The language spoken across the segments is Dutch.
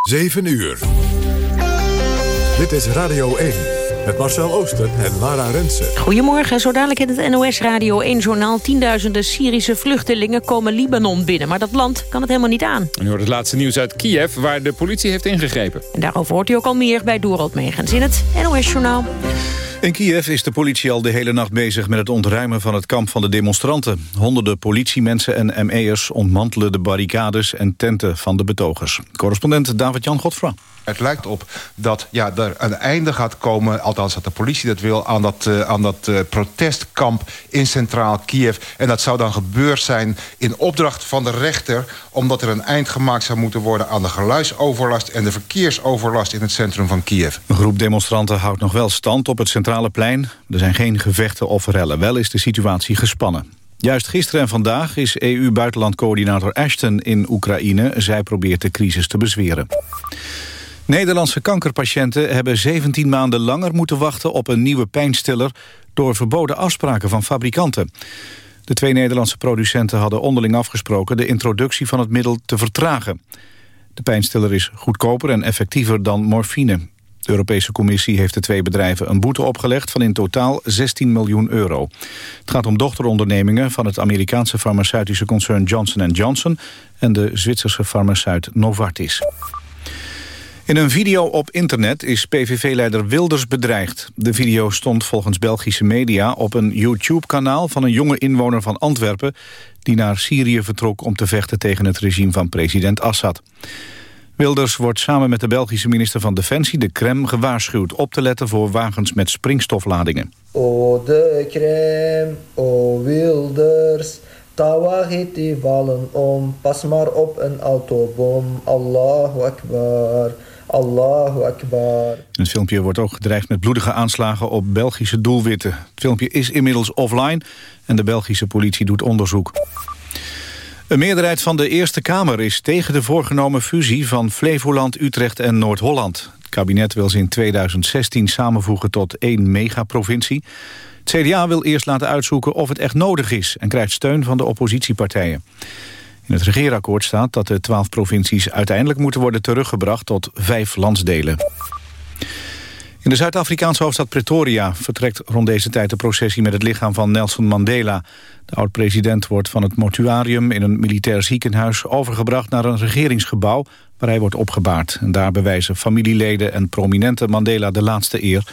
7 uur. Dit is Radio 1 met Marcel Oosten en Lara Rensen. Goedemorgen, zo dadelijk in het NOS Radio 1-journaal... tienduizenden Syrische vluchtelingen komen Libanon binnen. Maar dat land kan het helemaal niet aan. En u hoort het laatste nieuws uit Kiev, waar de politie heeft ingegrepen. En daarover hoort u ook al meer bij Dorald Megens in het NOS-journaal. In Kiev is de politie al de hele nacht bezig met het ontruimen van het kamp van de demonstranten. Honderden politiemensen en ME'ers ontmantelen de barricades en tenten van de betogers. Correspondent David-Jan Godfra. Het lijkt op dat ja, er een einde gaat komen, althans dat de politie dat wil... aan dat, uh, aan dat uh, protestkamp in centraal Kiev. En dat zou dan gebeurd zijn in opdracht van de rechter... omdat er een eind gemaakt zou moeten worden aan de geluidsoverlast... en de verkeersoverlast in het centrum van Kiev. Een groep demonstranten houdt nog wel stand op het centrale plein. Er zijn geen gevechten of rellen. Wel is de situatie gespannen. Juist gisteren en vandaag is EU-buitenlandcoördinator Ashton in Oekraïne. Zij probeert de crisis te bezweren. Nederlandse kankerpatiënten hebben 17 maanden langer moeten wachten op een nieuwe pijnstiller door verboden afspraken van fabrikanten. De twee Nederlandse producenten hadden onderling afgesproken de introductie van het middel te vertragen. De pijnstiller is goedkoper en effectiever dan morfine. De Europese Commissie heeft de twee bedrijven een boete opgelegd van in totaal 16 miljoen euro. Het gaat om dochterondernemingen van het Amerikaanse farmaceutische concern Johnson Johnson en de Zwitserse farmaceut Novartis. In een video op internet is PVV-leider Wilders bedreigd. De video stond volgens Belgische media op een YouTube-kanaal... van een jonge inwoner van Antwerpen... die naar Syrië vertrok om te vechten tegen het regime van president Assad. Wilders wordt samen met de Belgische minister van Defensie, de Krem, gewaarschuwd op te letten voor wagens met springstofladingen. O de Krem, o Wilders, Tawahid die vallen om, pas maar op een autobom, Allahu Akbar... Allahu Akbar. Het filmpje wordt ook gedreigd met bloedige aanslagen op Belgische doelwitten. Het filmpje is inmiddels offline en de Belgische politie doet onderzoek. Een meerderheid van de Eerste Kamer is tegen de voorgenomen fusie van Flevoland, Utrecht en Noord-Holland. Het kabinet wil ze in 2016 samenvoegen tot één megaprovincie. Het CDA wil eerst laten uitzoeken of het echt nodig is en krijgt steun van de oppositiepartijen. In het regeerakkoord staat dat de twaalf provincies uiteindelijk moeten worden teruggebracht tot vijf landsdelen. In de Zuid-Afrikaanse hoofdstad Pretoria vertrekt rond deze tijd de processie met het lichaam van Nelson Mandela. De oud-president wordt van het mortuarium in een militair ziekenhuis overgebracht naar een regeringsgebouw waar hij wordt opgebaard. En daar bewijzen familieleden en prominente Mandela de laatste eer,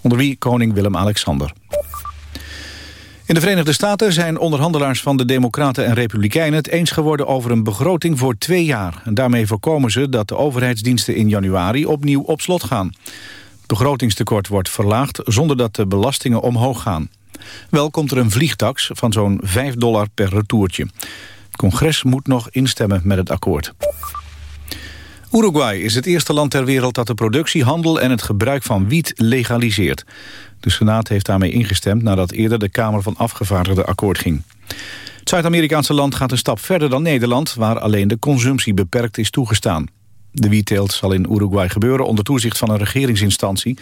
onder wie koning Willem-Alexander. In de Verenigde Staten zijn onderhandelaars van de Democraten en Republikeinen het eens geworden over een begroting voor twee jaar. En daarmee voorkomen ze dat de overheidsdiensten in januari opnieuw op slot gaan. Het begrotingstekort wordt verlaagd zonder dat de belastingen omhoog gaan. Wel komt er een vliegtax van zo'n 5 dollar per retourtje. Het congres moet nog instemmen met het akkoord. Uruguay is het eerste land ter wereld dat de productie, handel en het gebruik van wiet legaliseert. De Senaat heeft daarmee ingestemd nadat eerder de Kamer van Afgevaardigden akkoord ging. Het Zuid-Amerikaanse land gaat een stap verder dan Nederland... waar alleen de consumptie beperkt is toegestaan. De wietteelt zal in Uruguay gebeuren onder toezicht van een regeringsinstantie.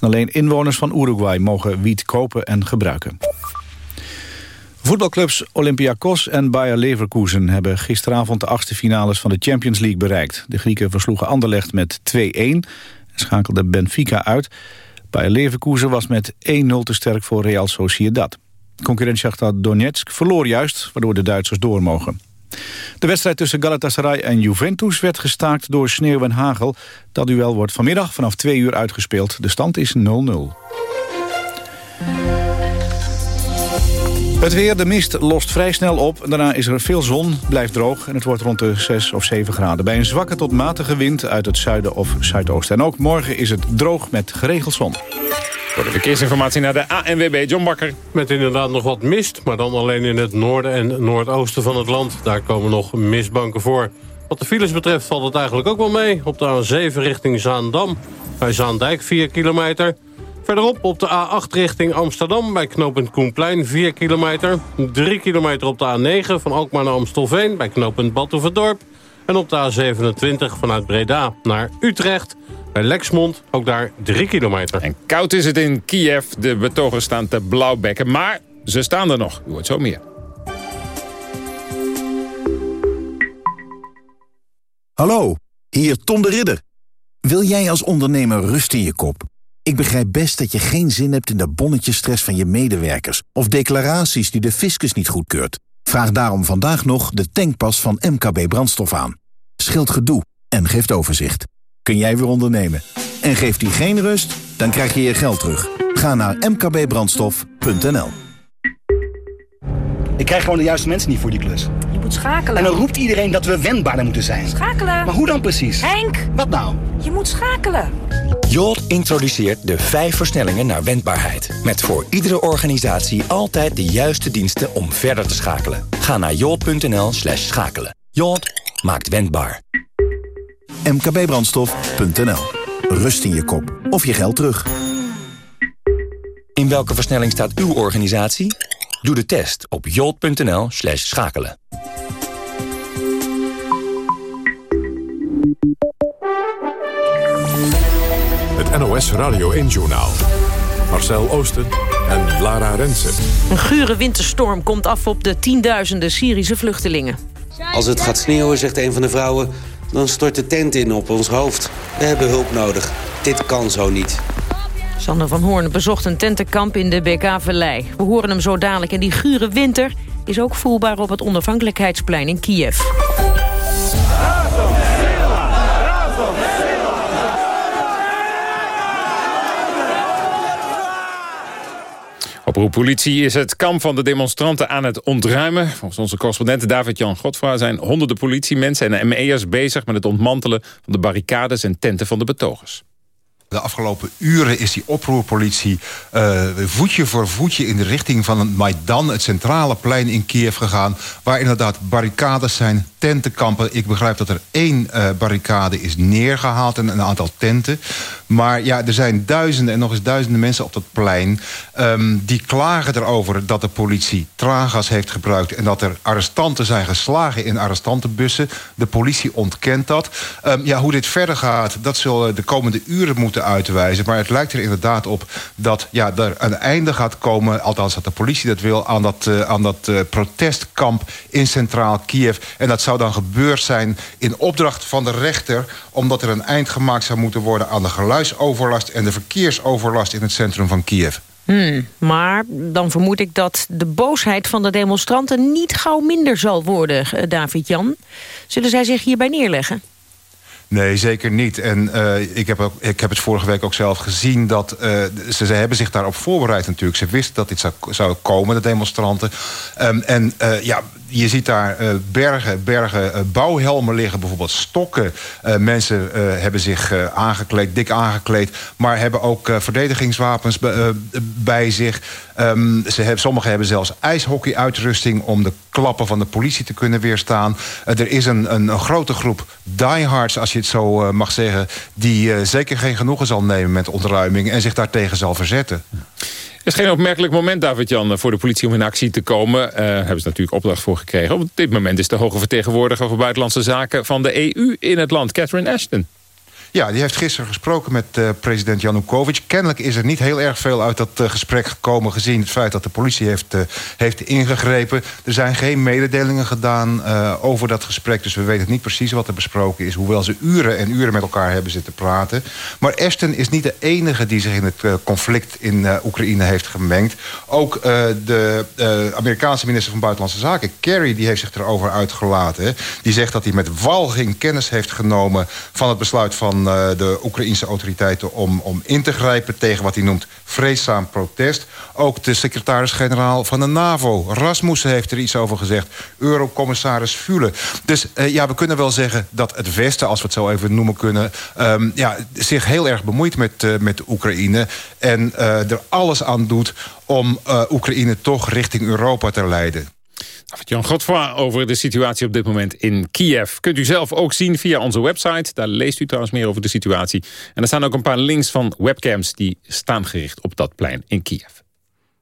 En alleen inwoners van Uruguay mogen wiet kopen en gebruiken. Voetbalclubs Olympiakos en Bayer Leverkusen hebben gisteravond de achtste finales van de Champions League bereikt. De Grieken versloegen Anderlecht met 2-1 en schakelden Benfica uit. Bayer Leverkusen was met 1-0 te sterk voor Real Sociedad. Concurrent Shakhtar Donetsk verloor juist, waardoor de Duitsers door mogen. De wedstrijd tussen Galatasaray en Juventus werd gestaakt door sneeuw en hagel. Dat duel wordt vanmiddag vanaf 2 uur uitgespeeld. De stand is 0-0. Het weer, de mist lost vrij snel op. Daarna is er veel zon, blijft droog en het wordt rond de 6 of 7 graden. Bij een zwakke tot matige wind uit het zuiden of zuidoosten. En ook morgen is het droog met geregeld zon. Voor de verkeersinformatie naar de ANWB, John Bakker. Met inderdaad nog wat mist, maar dan alleen in het noorden en noordoosten van het land. Daar komen nog mistbanken voor. Wat de files betreft valt het eigenlijk ook wel mee. Op de A7 richting Zaandam, bij Zaandijk 4 kilometer... Verderop op de A8 richting Amsterdam bij knooppunt Koenplein 4 kilometer. 3 kilometer op de A9 van Alkmaar naar Amstelveen bij knooppunt Badhoevedorp. En op de A27 vanuit Breda naar Utrecht bij Lexmond ook daar 3 kilometer. En koud is het in Kiev. De betogers staan te blauwbekken, maar ze staan er nog. U hoort zo meer. Hallo, Hier Tom de Ridder. Wil jij als ondernemer rust in je kop? Ik begrijp best dat je geen zin hebt in de bonnetjesstress van je medewerkers... of declaraties die de fiscus niet goedkeurt. Vraag daarom vandaag nog de tankpas van MKB Brandstof aan. Scheelt gedoe en geeft overzicht. Kun jij weer ondernemen? En geeft die geen rust? Dan krijg je je geld terug. Ga naar mkbbrandstof.nl Ik krijg gewoon de juiste mensen niet voor die klus. Moet schakelen. En dan roept iedereen dat we wendbaarder moeten zijn. Schakelen. Maar hoe dan precies? Henk! Wat nou? Je moet schakelen. Jolt introduceert de vijf versnellingen naar wendbaarheid. Met voor iedere organisatie altijd de juiste diensten om verder te schakelen. Ga naar jolt.nl slash schakelen. Jolt maakt wendbaar. mkbbrandstof.nl Rust in je kop of je geld terug. In welke versnelling staat uw organisatie? Doe de test op jolt.nl slash schakelen. Het NOS Radio 1-journaal. Marcel Oosten en Lara Rensen. Een gure winterstorm komt af op de tienduizenden Syrische vluchtelingen. Als het gaat sneeuwen, zegt een van de vrouwen... dan stort de tent in op ons hoofd. We hebben hulp nodig. Dit kan zo niet. Sander van Hoorn bezocht een tentenkamp in de BK-vallei. We horen hem zo dadelijk. En die gure winter is ook voelbaar op het onafhankelijkheidsplein in Kiev. Oproep politie is het kamp van de demonstranten aan het ontruimen. Volgens onze correspondent David-Jan Godfra zijn honderden politiemensen en ME'ers bezig met het ontmantelen van de barricades en tenten van de betogers. De afgelopen uren is die oproerpolitie uh, voetje voor voetje in de richting van het Maidan, het centrale plein in Kiev gegaan. Waar inderdaad barricades zijn, tentenkampen. Ik begrijp dat er één uh, barricade is neergehaald en een aantal tenten. Maar ja, er zijn duizenden en nog eens duizenden mensen op dat plein. Um, die klagen erover dat de politie traangas heeft gebruikt. En dat er arrestanten zijn geslagen in arrestantenbussen. De politie ontkent dat. Um, ja, hoe dit verder gaat, dat zullen de komende uren moeten Maar het lijkt er inderdaad op dat ja, er een einde gaat komen... althans dat de politie dat wil, aan dat, uh, aan dat uh, protestkamp in centraal Kiev. En dat zou dan gebeurd zijn in opdracht van de rechter... omdat er een eind gemaakt zou moeten worden aan de geluidsoverlast... en de verkeersoverlast in het centrum van Kiev. Hmm, maar dan vermoed ik dat de boosheid van de demonstranten... niet gauw minder zal worden, uh, David-Jan. Zullen zij zich hierbij neerleggen? Nee, zeker niet. En uh, ik, heb ook, ik heb het vorige week ook zelf gezien... dat uh, ze, ze hebben zich daarop voorbereid natuurlijk. Ze wisten dat dit zou, zou komen, de demonstranten. Um, en uh, ja, je ziet daar uh, bergen, bergen uh, bouwhelmen liggen, bijvoorbeeld stokken. Uh, mensen hebben zich aangekleed, dik aangekleed... maar hebben ook verdedigingswapens bij zich. Um, ze hebben, sommigen hebben zelfs ijshockeyuitrusting... om de klappen van de politie te kunnen weerstaan. er is een, een, een, grote groep diehards, als je het zo mag zeggen... die zeker geen genoegen zal nemen met ontruiming... en zich daartegen zal verzetten. Is geen opmerkelijk moment, David-Jan, voor de politie om in actie te komen. Uh, hebben ze natuurlijk opdracht voor gekregen. Op dit moment is de hoge vertegenwoordiger voor buitenlandse zaken van de EU in het land, Catherine Ashton. Ja, die heeft gisteren gesproken met uh, president Janukovic. Kennelijk is er niet heel erg veel uit dat uh, gesprek gekomen... gezien het feit dat de politie heeft, uh, heeft ingegrepen. Er zijn geen mededelingen gedaan over dat gesprek... dus we weten niet precies wat er besproken is... hoewel ze uren en uren met elkaar hebben zitten praten. Maar Ashton is niet de enige die zich in het conflict in Oekraïne heeft gemengd. Ook de Amerikaanse minister van Buitenlandse Zaken, Kerry... die heeft zich erover uitgelaten. Die zegt dat hij met walging kennis heeft genomen... van het besluit van de Oekraïnse autoriteiten om, om in te grijpen tegen wat hij noemt vreedzaam protest. Ook de secretaris-generaal van de NAVO, Rasmussen, heeft er iets over gezegd. Eurocommissaris Fule. Dus uh, ja, we kunnen wel zeggen dat het Westen, als we het zo even noemen kunnen... Um, ja, zich heel erg bemoeit met, uh, met Oekraïne en er alles aan doet om Oekraïne toch richting Europa te leiden. Jan Godfroy over de situatie op dit moment in Kiev. Kunt u zelf ook zien via onze website. Daar leest u trouwens meer over de situatie. En er staan ook een paar links van webcams... die staan gericht op dat plein in Kiev.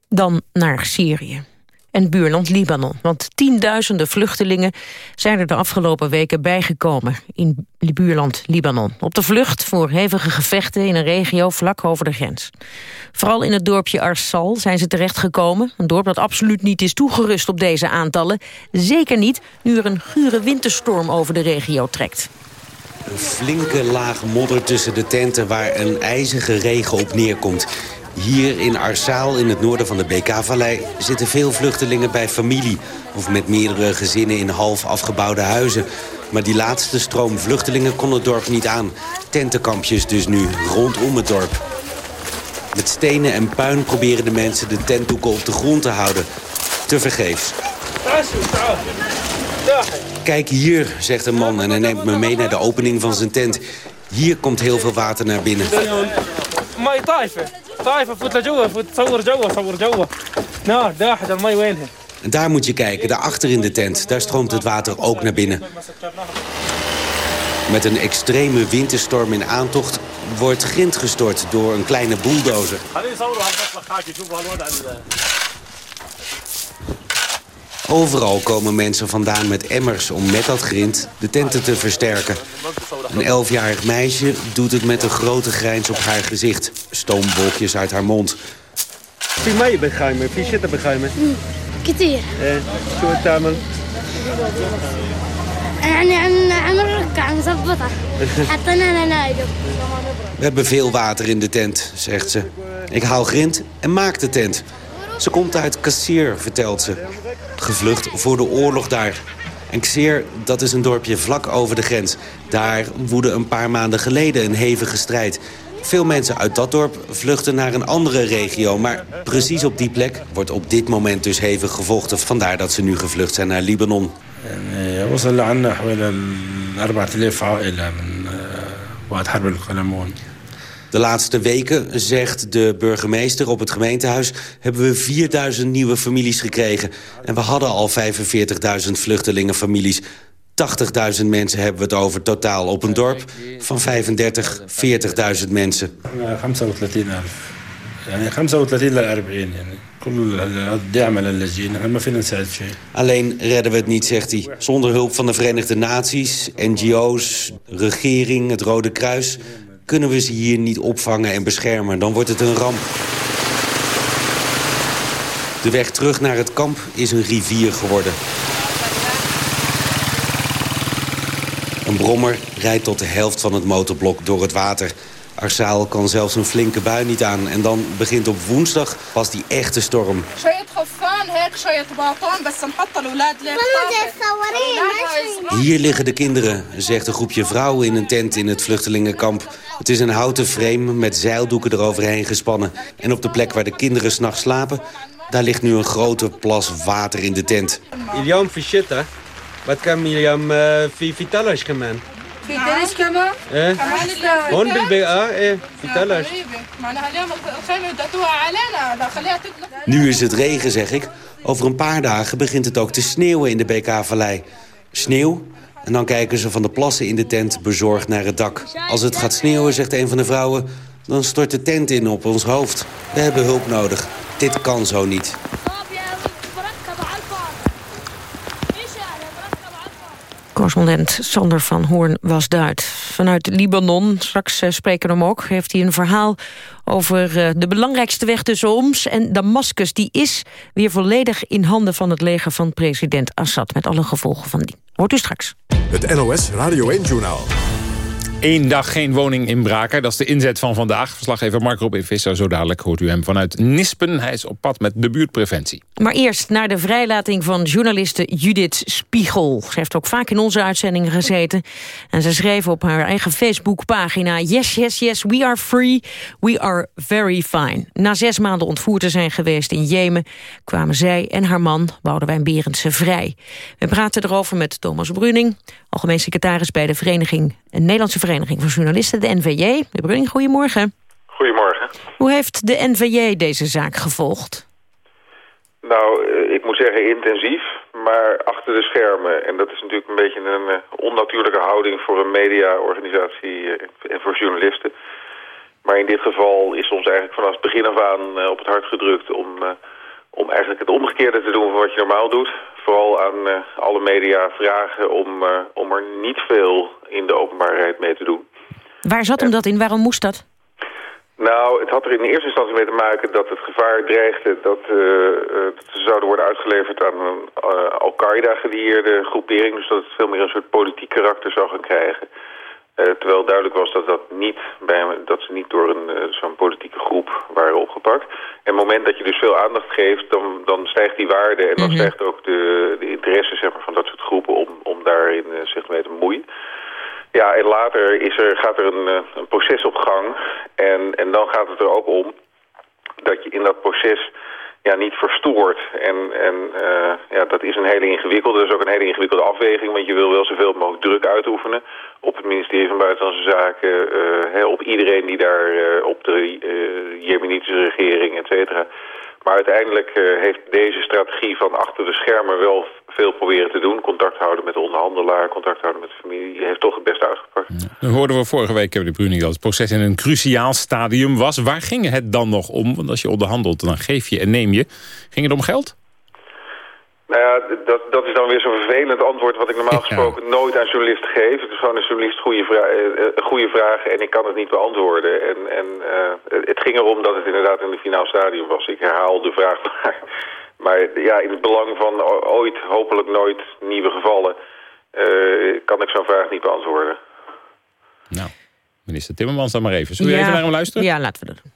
Dan naar Syrië en buurland Libanon. Want tienduizenden vluchtelingen zijn er de afgelopen weken bijgekomen in buurland Libanon. Op de vlucht voor hevige gevechten in een regio vlak over de grens. Vooral in het dorpje Arsal zijn ze terechtgekomen. Een dorp dat absoluut niet is toegerust op deze aantallen. Zeker niet nu er een gure winterstorm over de regio trekt. Een flinke laag modder tussen de tenten waar een ijzige regen op neerkomt. Hier in Arsaal, in het noorden van de BK-vallei... zitten veel vluchtelingen bij familie... of met meerdere gezinnen in half afgebouwde huizen. Maar die laatste stroom vluchtelingen kon het dorp niet aan. Tentenkampjes dus nu, rondom het dorp. Met stenen en puin proberen de mensen de tentdoeken op de grond te houden. Te vergeefs. Kijk hier, zegt een man en hij neemt me mee naar de opening van zijn tent. Hier komt heel veel water naar binnen. مي طايفه طايفه فوت لجوا فوت تصور جوا صور جوا نار داحت المي وينها En daar moet je kijken, daarachter in de tent. Daar stroomt het water ook naar binnen. Met een extreme winterstorm in aantocht wordt grind gestort door een kleine bulldozer. Overal komen mensen vandaan met emmers om met dat grind de tenten te versterken. Een elfjarig meisje doet het met een grote grijns op haar gezicht. Stoombokjes uit haar mond. Wie mij begrijpen? Wie zit er begrijpen? Keteer. Zo het tamen. We hebben veel water in de tent, zegt ze. Ik haal grind en maak de tent. Ze komt uit Kassir, vertelt ze. Gevlucht voor de oorlog daar. En Kassir, dat is een dorpje vlak over de grens. Daar woedde een paar maanden geleden een hevige strijd. Veel mensen uit dat dorp vluchten naar een andere regio. Maar precies op die plek wordt op dit moment dus hevig gevochten. Vandaar dat ze nu gevlucht zijn naar Libanon. De laatste weken, zegt de burgemeester op het gemeentehuis... hebben we 4000 nieuwe families gekregen. En we hadden al 45.000 vluchtelingenfamilies. 80.000 mensen hebben we het over totaal op een dorp van 35, 40.000 mensen. Alleen redden we het niet, zegt hij. Zonder hulp van de Verenigde Naties, NGO's, regering, het Rode Kruis kunnen we ze hier niet opvangen en beschermen. Dan wordt het een ramp. De weg terug naar het kamp is een rivier geworden. Een brommer rijdt tot de helft van het motorblok door het water. Arsaal kan zelfs een flinke bui niet aan. En dan begint op woensdag pas die echte storm. Hier liggen de kinderen, zegt een groepje vrouwen in een tent in het vluchtelingenkamp. Het is een houten frame met zeildoeken eroverheen gespannen. En op de plek waar de kinderen s'nachts slapen... daar ligt nu een grote plas water in de tent. Iljam Fishita, wat kan Iljam Vitalash eh, gemen? في ثلج كمان في دلج كمان ايه كمان هون بالبيئة ايه في ثلج معناها اليوم الخيمة بدها توقع علينا بدها خليها تطلع Nu is het regen, zeg ik. Over een paar dagen begint het ook te sneeuwen in de BK-vallei. Sneeuw, en dan kijken ze van de plassen in de tent bezorgd naar het dak. Als het gaat sneeuwen, zegt een van de vrouwen... dan stort de tent in op ons hoofd. We hebben hulp nodig. Dit kan zo niet. Correspondent Sander van Hoorn was Duit. Vanuit Libanon, straks uh, spreken we hem ook, heeft hij een verhaal over uh, de belangrijkste weg tussen Homs en Damascus. Die is weer volledig in handen van het leger van president Assad. Met alle gevolgen van die. Hoort u straks. Het NOS Radio 1-journaal. Eén dag geen woninginbraker, dat is de inzet van vandaag. Verslaggever Mark Robin Visser, zo dadelijk hoort u hem vanuit Nispen. Hij is op pad met de buurtpreventie. Maar eerst naar de vrijlating van journaliste Judith Spiegel. Ze heeft ook vaak in onze uitzendingen gezeten. En ze schreef op haar eigen Facebookpagina... Yes, yes, yes, we are free, we are very fine. Na zes maanden ontvoerd te zijn geweest in Jemen... kwamen zij en haar man, Boudewijn Berendsen, vrij. We praten erover met Thomas Bruning... algemeen secretaris bij de Vereniging... Nederlandse Vereniging van Journalisten, de NVJ. De Bruning, goedemorgen. Goedemorgen. Hoe heeft de NVJ deze zaak gevolgd? Nou, eh, ik moet zeggen intensief, maar achter de schermen. En dat is natuurlijk een beetje een uh, onnatuurlijke houding voor een mediaorganisatie uh, en voor journalisten. Maar in dit geval is ons eigenlijk vanaf het begin af aan op het hart gedrukt om, om eigenlijk het omgekeerde te doen van wat je normaal doet. Vooral aan alle media vragen om, om er niet veel in de openbaarheid mee te doen. Waar zat hem dat in? Waarom moest dat? Nou, het had er in eerste instantie mee te maken dat het gevaar dreigde dat, uh, uh, dat ze zouden worden uitgeleverd aan een uh, Al-Qaeda-gedieerde groepering. Dus dat het veel meer een soort politiek karakter zou gaan krijgen. Eh, terwijl duidelijk was dat, dat, niet bij, dat ze niet door een, eh, zo'n politieke groep waren opgepakt. En op het moment dat je dus veel aandacht geeft, dan, dan stijgt die waarde... en dan Mhm. stijgt ook de, de interesse zeg maar, van dat soort groepen om, om daarin eh, zich mee te bemoeien. Ja, en later is er, gaat er een, een proces op gang. En, en dan gaat het er ook om dat je in dat proces ja, niet verstoort. En, en eh, ja, dat is een hele ingewikkelde, dat is ook een hele ingewikkelde afweging. Want je wil wel zoveel mogelijk druk uitoefenen op het ministerie van Buitenlandse Zaken. eh, op iedereen die daar, eh, op de Jemenitische regering, et cetera. Maar uiteindelijk eh, heeft deze strategie van achter de schermen wel veel proberen te doen. Contact houden met de onderhandelaar, contact houden met de familie. Heeft toch het beste uitgepakt. Dan hoorden we vorige week, Kevin de Bruning, dat het proces in een cruciaal stadium was. Waar ging het dan nog om? Want als je onderhandelt, dan geef je en neem je. Ging het om geld? Nou ja, dat, dat is dan weer zo'n vervelend antwoord wat ik normaal gesproken nooit aan journalisten geef. Het is gewoon een journalist goede vra eh, eh, een goede vraag en ik kan het niet beantwoorden. En, en eh, het ging erom dat het inderdaad in het finaal stadium was. Ik herhaal de vraag maar. Maar ja, in het belang van ooit, hopelijk nooit, nieuwe gevallen... eh, kan ik zo'n vraag niet beantwoorden. Minister Timmermans dan maar even. Zullen we even naar hem luisteren? Ja, laten we dat doen.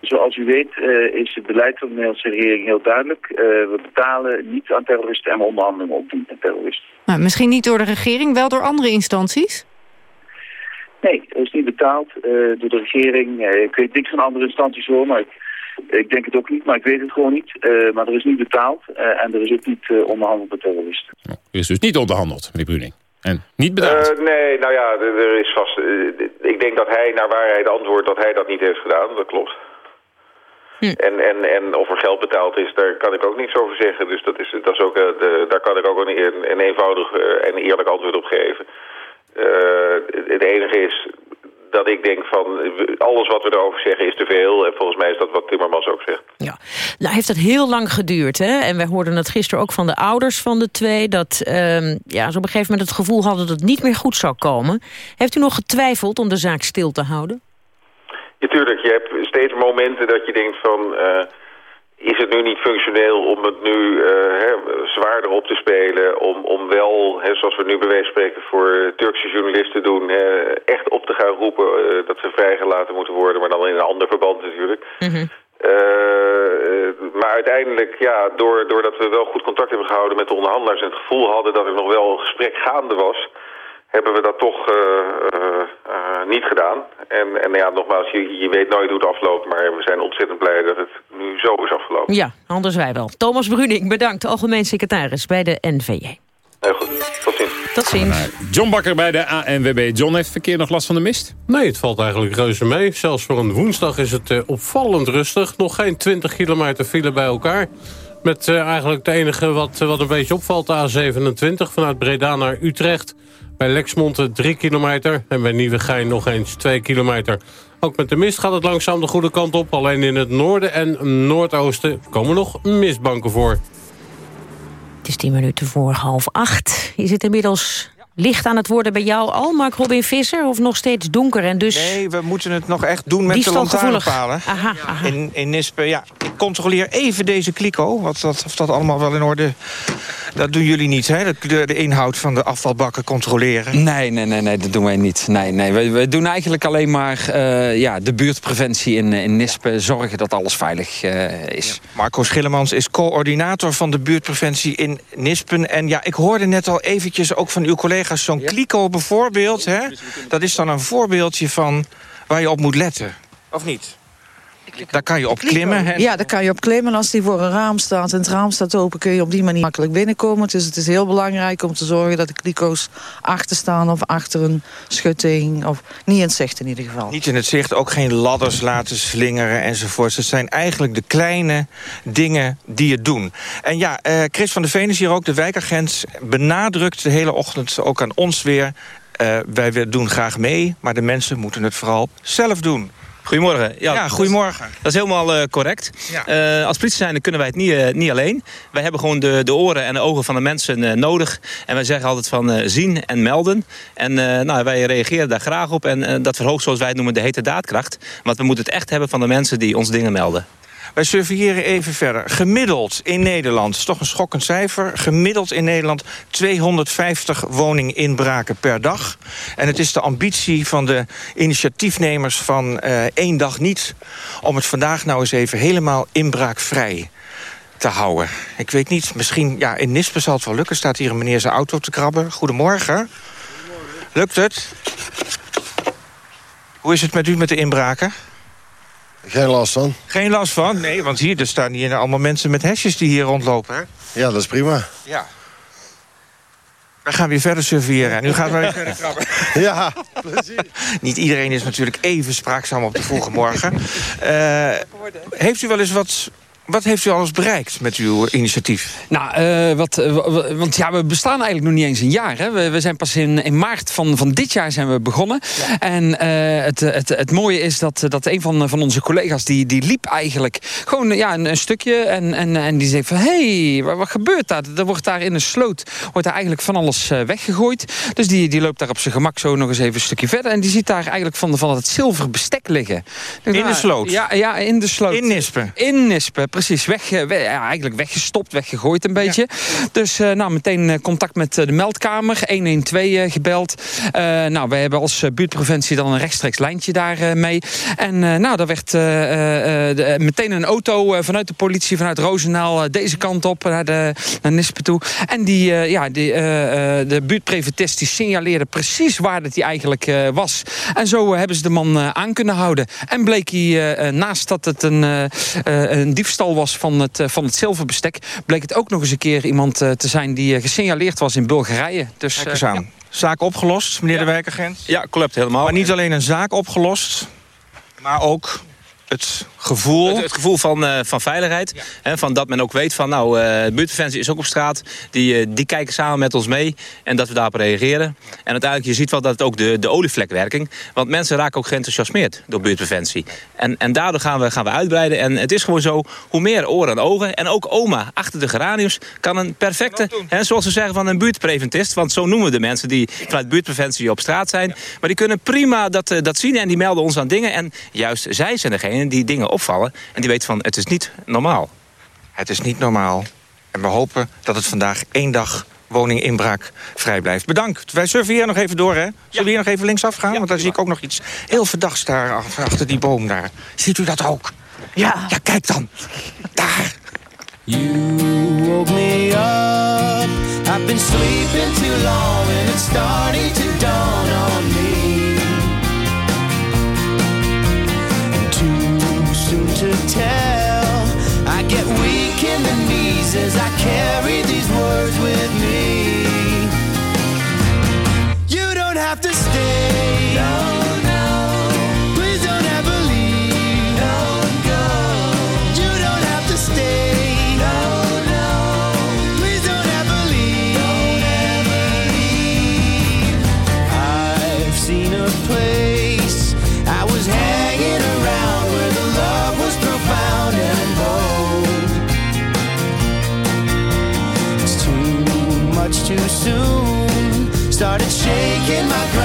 Zoals u weet eh, is het beleid van de Nederlandse regering heel duidelijk. Eh, we betalen niet aan terroristen en we onderhandelen ook niet met terroristen. Nou, misschien niet door de regering, wel door andere instanties? Nee, het is niet betaald eh, door de regering. Eh, ik weet niks van andere instanties hoor, maar ik, ik denk het ook niet. Maar ik weet het gewoon niet. Eh, maar er is niet betaald eh, en er is ook niet eh, onderhandeld met terroristen. Er is dus niet onderhandeld, meneer Bruning. En niet betaald. Eh, nee, nou ja, er, er is vast... ik denk dat hij naar waarheid antwoordt dat hij dat niet heeft gedaan. Dat klopt. En, en, en of er geld betaald is, daar kan ik ook niks over zeggen. Dus dat is, dat is ook, eh, de, daar kan ik ook een, een, een eenvoudig eh, en eerlijk antwoord op geven. Eh, het enige is dat ik denk van alles wat we erover zeggen is te veel. En volgens mij is dat wat Timmermans ook zegt. Nou heeft het heel lang geduurd. Hè? En wij hoorden het gisteren ook van de ouders van de twee... dat ehm, ja, ze op een gegeven moment het gevoel hadden dat het niet meer goed zou komen. Heeft u nog getwijfeld om de zaak stil te houden? Natuurlijk, je hebt steeds momenten dat je denkt van... eh, is het nu niet functioneel om het nu eh, hè, zwaarder op te spelen... om, om wel, hè, zoals we nu bij wijze spreken voor Turkse journalisten doen... eh, echt op te gaan roepen dat ze vrijgelaten moeten worden... maar dan in een ander verband natuurlijk. Eh, maar uiteindelijk, ja, door, doordat we wel goed contact hebben gehouden met de onderhandelaars... en het gevoel hadden dat er nog wel een gesprek gaande was... hebben we dat toch eh, eh, eh, niet gedaan. En, en ja, nogmaals, je, je weet nooit hoe het afloopt... maar we zijn ontzettend blij dat het nu zo is afgelopen. Ja, anders wij wel. Thomas Bruning, bedankt, algemeen secretaris bij de NVJ. Heel goed, tot ziens. Tot ziens. John Bakker bij de ANWB. John, heeft verkeer nog last van de mist? Nee, het valt eigenlijk reuze mee. Zelfs voor een woensdag is het eh, opvallend rustig. Nog geen 20 kilometer file bij elkaar. Met eh, eigenlijk het enige wat, wat een beetje opvalt, de A27 vanuit Breda naar Utrecht. Bij Lexmond 3 kilometer en bij Nieuwegein nog eens 2 kilometer. Ook met de mist gaat het langzaam de goede kant op. Alleen in het noorden en noordoosten komen nog mistbanken voor. Het is tien minuten voor half acht. Is het inmiddels licht aan het worden bij jou al, Mark Robin Visser? Of nog steeds donker en dus... Nee, we moeten het nog echt doen met de lantaarnpalen. Aha, aha. In, in Nispen, ja. Ik controleer even deze kliko, wat, dat, of dat allemaal wel in orde... Dat doen jullie niet, hè? De, de, de inhoud van de afvalbakken controleren. Nee, nee, nee, nee, dat doen wij niet. Nee, nee. We, we doen eigenlijk alleen maar eh, ja, de buurtpreventie in, in Nispen. Zorgen dat alles veilig eh, is. Marco Schillemans is coördinator van de buurtpreventie in Nispen. En ja, ik hoorde net al eventjes ook van uw zo'n kliko bijvoorbeeld, hè? Dat is dan een voorbeeldje van waar je op moet letten. Of niet? Daar kan je op klimmen. Hè? Ja, daar kan je op klimmen. Als die voor een raam staat en het raam staat open... kun je op die manier makkelijk binnenkomen. Dus het is heel belangrijk om te zorgen dat de kliko's achter staan... of achter een schutting, of niet in het zicht in ieder geval. Niet in het zicht, ook geen ladders laten slingeren enzovoort. Het zijn eigenlijk de kleine dingen die het doen. En ja, eh, Chris van der Veen is hier ook, de wijkagent... benadrukt de hele ochtend ook aan ons weer... eh, wij doen graag mee, maar de mensen moeten het vooral zelf doen. Goedemorgen. Ja, goedemorgen. Dat is, dat is helemaal eh, correct. Ja. Eh, als politie zijn kunnen wij het niet, eh, niet alleen. Wij hebben gewoon de, de oren en de ogen van de mensen nodig. En wij zeggen altijd van zien en melden. En nou, wij reageren daar graag op. En dat verhoogt, zoals wij het noemen, de hete daadkracht. Want we moeten het echt hebben van de mensen die ons dingen melden. Wij surveilleren even verder. Gemiddeld in Nederland, is toch een schokkend cijfer... gemiddeld in Nederland 250 woninginbraken per dag. En het is de ambitie van de initiatiefnemers van uh, één dag niet... om het vandaag nou eens even helemaal inbraakvrij te houden. Ik weet niet, misschien ja, in Nispen zal het wel lukken. Staat hier een meneer zijn auto te krabben. Goedemorgen. Lukt het? Hoe is het met u met de inbraken? Geen last van. Geen last van? Nee, want hier er staan hier allemaal mensen met hesjes die hier rondlopen. Hè? Ja, dat is prima. Ja. We gaan weer verder surveilleren. En nu gaat weer verder krabben. Ja, precies. Niet iedereen is natuurlijk even spraakzaam op de vroege morgen. Uh, heeft u wel eens wat wat heeft u alles bereikt met uw initiatief? Nou, uh, wat, uh, want ja, we bestaan eigenlijk nog niet eens een jaar. Hè. We, we zijn pas in, in maart van, van dit jaar zijn we begonnen. Ja. En uh, het, het, het mooie is dat, dat een van, van onze collega's... die, die liep eigenlijk gewoon ja, een, een stukje. En, en, en die zei van, hé, hey, wat, wat, gebeurt daar? Er wordt daar in een sloot wordt daar eigenlijk van alles weggegooid. Dus die, die loopt daar op zijn gemak zo nog eens even een stukje verder. En die ziet daar eigenlijk van, van het zilver bestek liggen. In de sloot? Ja, ja, in de sloot. In Nispen? In Nispen, precies. Weg, ja, eigenlijk weggestopt, weggegooid een beetje. Ja. Dus uh, nou, meteen contact met de meldkamer, 112 gebeld. Uh, nou, wij hebben als buurtpreventie dan een rechtstreeks lijntje daar mee. En nou, daar werd de, meteen een auto vanuit de politie, vanuit Roosendaal, deze kant op, naar, de, naar Nispen toe. En die, ja, die, de buurtpreventist die signaleerde precies waar dat hij eigenlijk was. En zo hebben ze de man aan kunnen houden. En bleek hij, naast dat het een, een diefstal was van het, van het zilverbestek... bleek het ook nog eens een keer iemand te zijn die gesignaleerd was in Bulgarije. Dus, Kijk eens aan. Ja. Zaak opgelost, meneer ja. de wijkagent? Ja, klopt helemaal. Maar niet alleen een zaak opgelost, maar ook het gevoel... Het, het gevoel van, uh, van veiligheid. Ja. Hè, van dat men ook weet van, nou, uh, buurtpreventie is ook op straat. Die, uh, die kijken samen met ons mee. En dat we daarop reageren. En uiteindelijk, je ziet wel dat het ook de, de olievlekwerking... Want mensen raken ook geenthousiasmeerd door buurtpreventie. En, en daardoor gaan we, gaan we uitbreiden. En het is gewoon zo, hoe meer oren en ogen... en ook oma achter de geraniums kan een perfecte... Hè, zoals ze zeggen van een buurtpreventist. Want zo noemen we de mensen die vanuit buurtpreventie op straat zijn. Maar die kunnen prima dat, dat zien en die melden ons aan dingen. En juist zij zijn degene die dingen opvallen. En die weten van, het is niet normaal. Het is niet normaal. En we hopen dat het vandaag één dag woninginbraak vrij blijft. Bedankt. Wij surveilleren nog even door, hè? Zullen ja. we hier nog even linksaf gaan? Ja, Want daar zie ik ook nog iets heel verdachts daar achter die boom daar. Ziet u dat ook? Ja. Ja, kijk dan. Daar. You woke me up. I've been sleeping too long and it's starting to dawn in the knees as I carry these words with me. You don't have to stay. Shaking my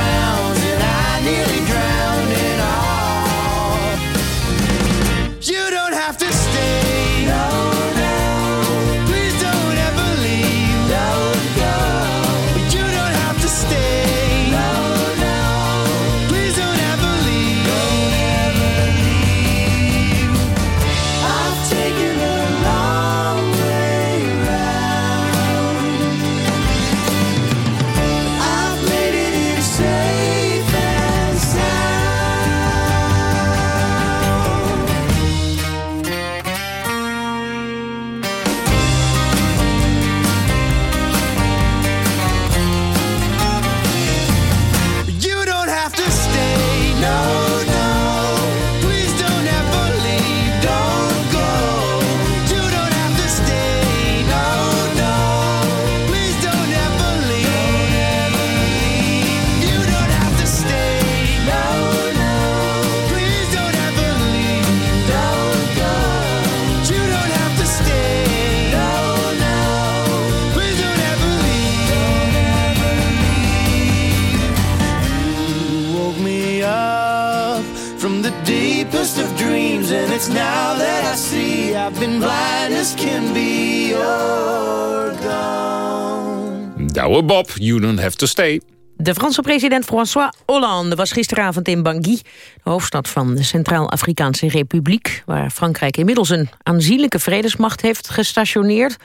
Bob, you don't have to stay. De Franse president François Hollande was gisteravond in Bangui... de hoofdstad van de Centraal-Afrikaanse Republiek... waar Frankrijk inmiddels een aanzienlijke vredesmacht heeft gestationeerd.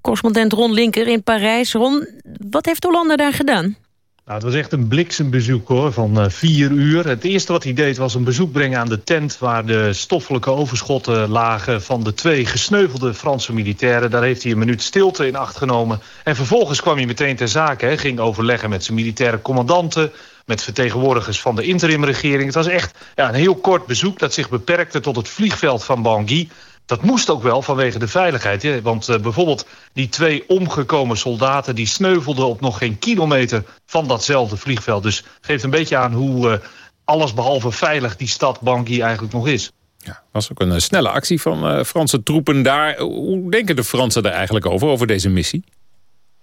Correspondent Ron Linker in Parijs. Ron, wat heeft Hollande daar gedaan? Nou, het was echt een bliksembezoek hoor, van uh, vier uur. Het eerste wat hij deed was een bezoek brengen aan de tent... waar de stoffelijke overschotten lagen van de twee gesneuvelde Franse militairen. Daar heeft hij een minuut stilte in acht genomen. En vervolgens kwam hij meteen ter zake. Ging overleggen met zijn militaire commandanten... met vertegenwoordigers van de interimregering. Het was echt ja, een heel kort bezoek dat zich beperkte tot het vliegveld van Bangui... Dat moest ook wel vanwege de veiligheid. Hè? Want uh, bijvoorbeeld die twee omgekomen soldaten... die sneuvelden op nog geen kilometer van datzelfde vliegveld. Dus geeft een beetje aan hoe uh, allesbehalve veilig die stad Bangui eigenlijk nog is. Ja, was ook een uh, snelle actie van Franse troepen daar. Hoe denken de Fransen daar eigenlijk over, over deze missie?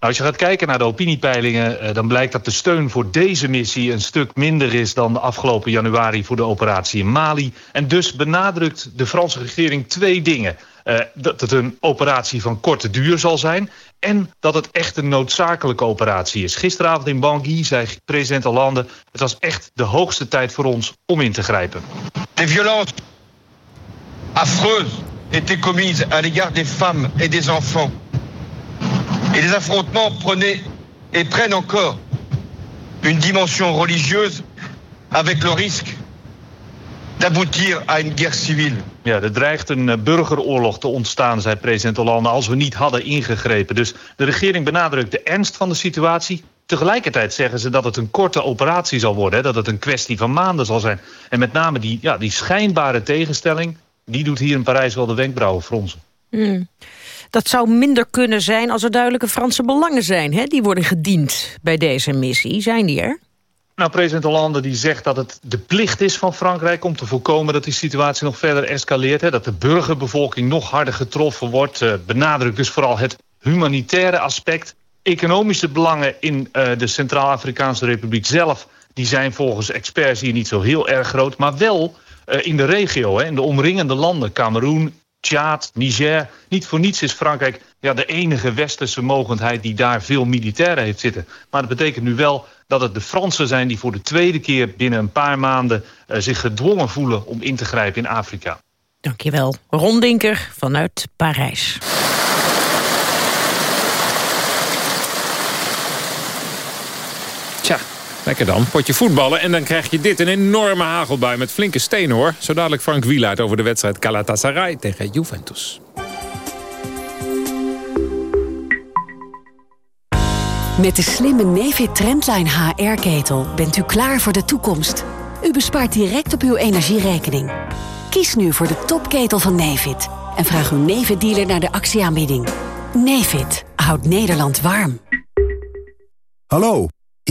Nou, als je gaat kijken naar de opiniepeilingen... Uh, dan blijkt dat de steun voor deze missie een stuk minder is... dan de afgelopen januari voor de operatie in Mali. En dus benadrukt de Franse regering twee dingen. Uh, dat het een operatie van korte duur zal zijn... en dat het echt een noodzakelijke operatie is. Gisteravond in Bangui zei president Hollande... het was echt de hoogste tijd voor ons om in te grijpen. De violences affreuses étaient commises à l'égard des femmes et des enfants... Et les affrontements prenaient et prennent encore une dimension religieuse avec le risque d'aboutir à une guerre civile. Ja, er dreigt een burgeroorlog te ontstaan, zei president Hollande, als we niet hadden ingegrepen. Dus de regering benadrukt de ernst van de situatie. Tegelijkertijd zeggen ze dat het een korte operatie zal worden, hè, dat het een kwestie van maanden zal zijn. En met name die, ja, die schijnbare tegenstelling, die doet hier in Parijs wel de wenkbrauwen fronsen. Mm. Dat zou minder kunnen zijn als er duidelijke Franse belangen zijn. Hè? Die worden gediend bij deze missie. Zijn die er? Nou, president Hollande die zegt dat het de plicht is van Frankrijk... om te voorkomen dat die situatie nog verder escaleert. Hè? Dat de burgerbevolking nog harder getroffen wordt. Uh, benadrukt dus vooral het humanitaire aspect. Economische belangen in uh, de Centraal-Afrikaanse Republiek zelf... die zijn volgens experts hier niet zo heel erg groot. Maar wel uh, in de regio, hè? in de omringende landen. Cameroen, Tjaad, Niger. Niet voor niets is Frankrijk ja, de enige westerse mogendheid die daar veel militairen heeft zitten. Maar dat betekent nu wel dat het de Fransen zijn die voor de tweede keer binnen een paar maanden uh, zich gedwongen voelen om in te grijpen in Afrika. Dankjewel. Ron Dinker vanuit Parijs. Lekker dan. Potje voetballen en dan krijg je dit. Een enorme hagelbui met flinke stenen hoor. Zo dadelijk Frank Wielaert over de wedstrijd Galatasaray tegen Juventus. Met de slimme Nefit Trendline HR-ketel bent u klaar voor de toekomst. U bespaart direct op uw energierekening. Kies nu voor de topketel van Nefit. En vraag uw Nefit-dealer naar de actieaanbieding. Nefit houdt Nederland warm. Hallo,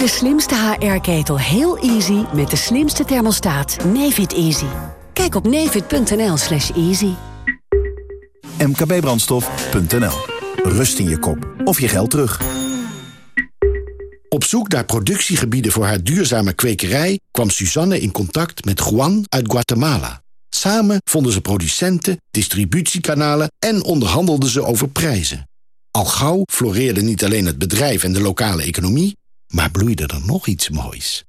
de slimste HR-ketel heel easy met de slimste thermostaat Nefit Easy. Kijk op nefit.nl slash easy. mkbbrandstof.nl Rust in je kop of je geld terug. Op zoek naar productiegebieden voor haar duurzame kwekerij... kwam Suzanne in contact met Juan uit Guatemala. Samen vonden ze producenten, distributiekanalen... en onderhandelden ze over prijzen. Al gauw floreerde niet alleen het bedrijf en de lokale economie... maar bloeide er nog iets moois.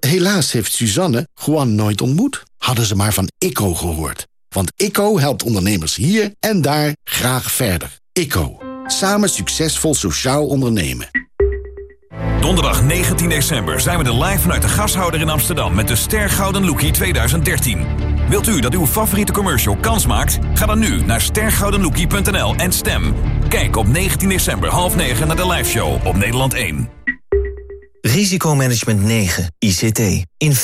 Helaas heeft Suzanne Juan nooit ontmoet. Hadden ze maar van ICO gehoord. Want ICO helpt ondernemers hier en daar graag verder. ICO. Samen succesvol sociaal ondernemen. Donderdag 19 december zijn we er live vanuit de gashouder in Amsterdam... met de Ster Gouden Lookie 2013. Wilt u dat uw favoriete commercial kans maakt? Ga dan nu naar stergoudenlookie.nl en stem. Kijk op 19 december half 9 naar de liveshow op Nederland 1. Risicomanagement 9, ICT. In 40%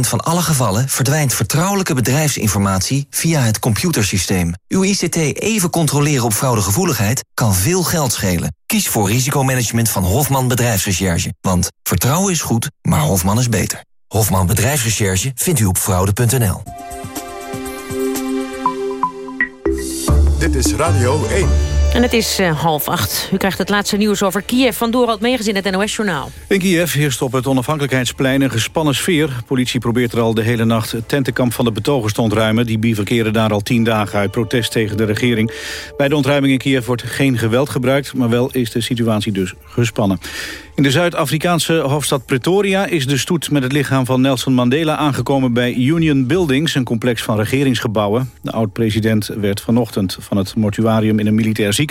van alle gevallen verdwijnt vertrouwelijke bedrijfsinformatie via het computersysteem. Uw ICT even controleren op fraudegevoeligheid kan veel geld schelen. Kies voor risicomanagement van Hofman Bedrijfsrecherche. Want vertrouwen is goed, maar Hofman is beter. Hofman Bedrijfsrecherche vindt u op fraude.nl. Dit is Radio 1. En het is uh, half acht. U krijgt het laatste nieuws over Kiev van Dorald Megens in het NOS-journaal. In Kiev heerst op het onafhankelijkheidsplein een gespannen sfeer. Politie probeert er al de hele nacht het tentenkamp van de betogers te ontruimen. Die bivakeren daar al tien dagen uit protest tegen de regering. Bij de ontruiming in Kiev wordt geen geweld gebruikt... maar wel is de situatie dus gespannen. In de Zuid-Afrikaanse hoofdstad Pretoria is de stoet met het lichaam van Nelson Mandela aangekomen bij Union Buildings, een complex van regeringsgebouwen. De oud-president werd vanochtend van het mortuarium in een militair ziekenhuis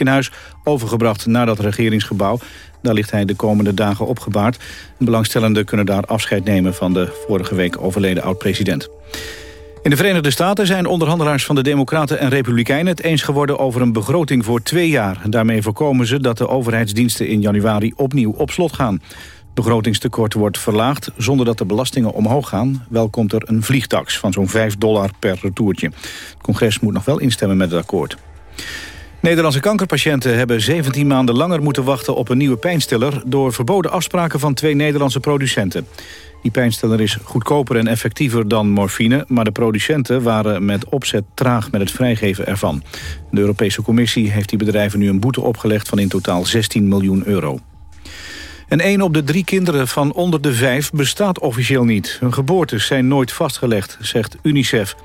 overgebracht naar dat regeringsgebouw. Daar ligt hij de komende dagen opgebaard. Belangstellenden kunnen daar afscheid nemen van de vorige week overleden oud-president. In de Verenigde Staten zijn onderhandelaars van de Democraten en Republikeinen het eens geworden over een begroting voor twee jaar. Daarmee voorkomen ze dat de overheidsdiensten in januari opnieuw op slot gaan. Het begrotingstekort wordt verlaagd zonder dat de belastingen omhoog gaan. Wel komt er een vliegtax van zo'n 5 dollar per retourtje. Het congres moet nog wel instemmen met het akkoord. Nederlandse kankerpatiënten hebben 17 maanden langer moeten wachten op een nieuwe pijnstiller... door verboden afspraken van twee Nederlandse producenten. Die pijnstiller is goedkoper en effectiever dan morfine... maar de producenten waren met opzet traag met het vrijgeven ervan. De Europese Commissie heeft die bedrijven nu een boete opgelegd... van in totaal 16 miljoen euro. En één op de drie kinderen van onder de vijf bestaat officieel niet. Hun geboortes zijn nooit vastgelegd, zegt UNICEF.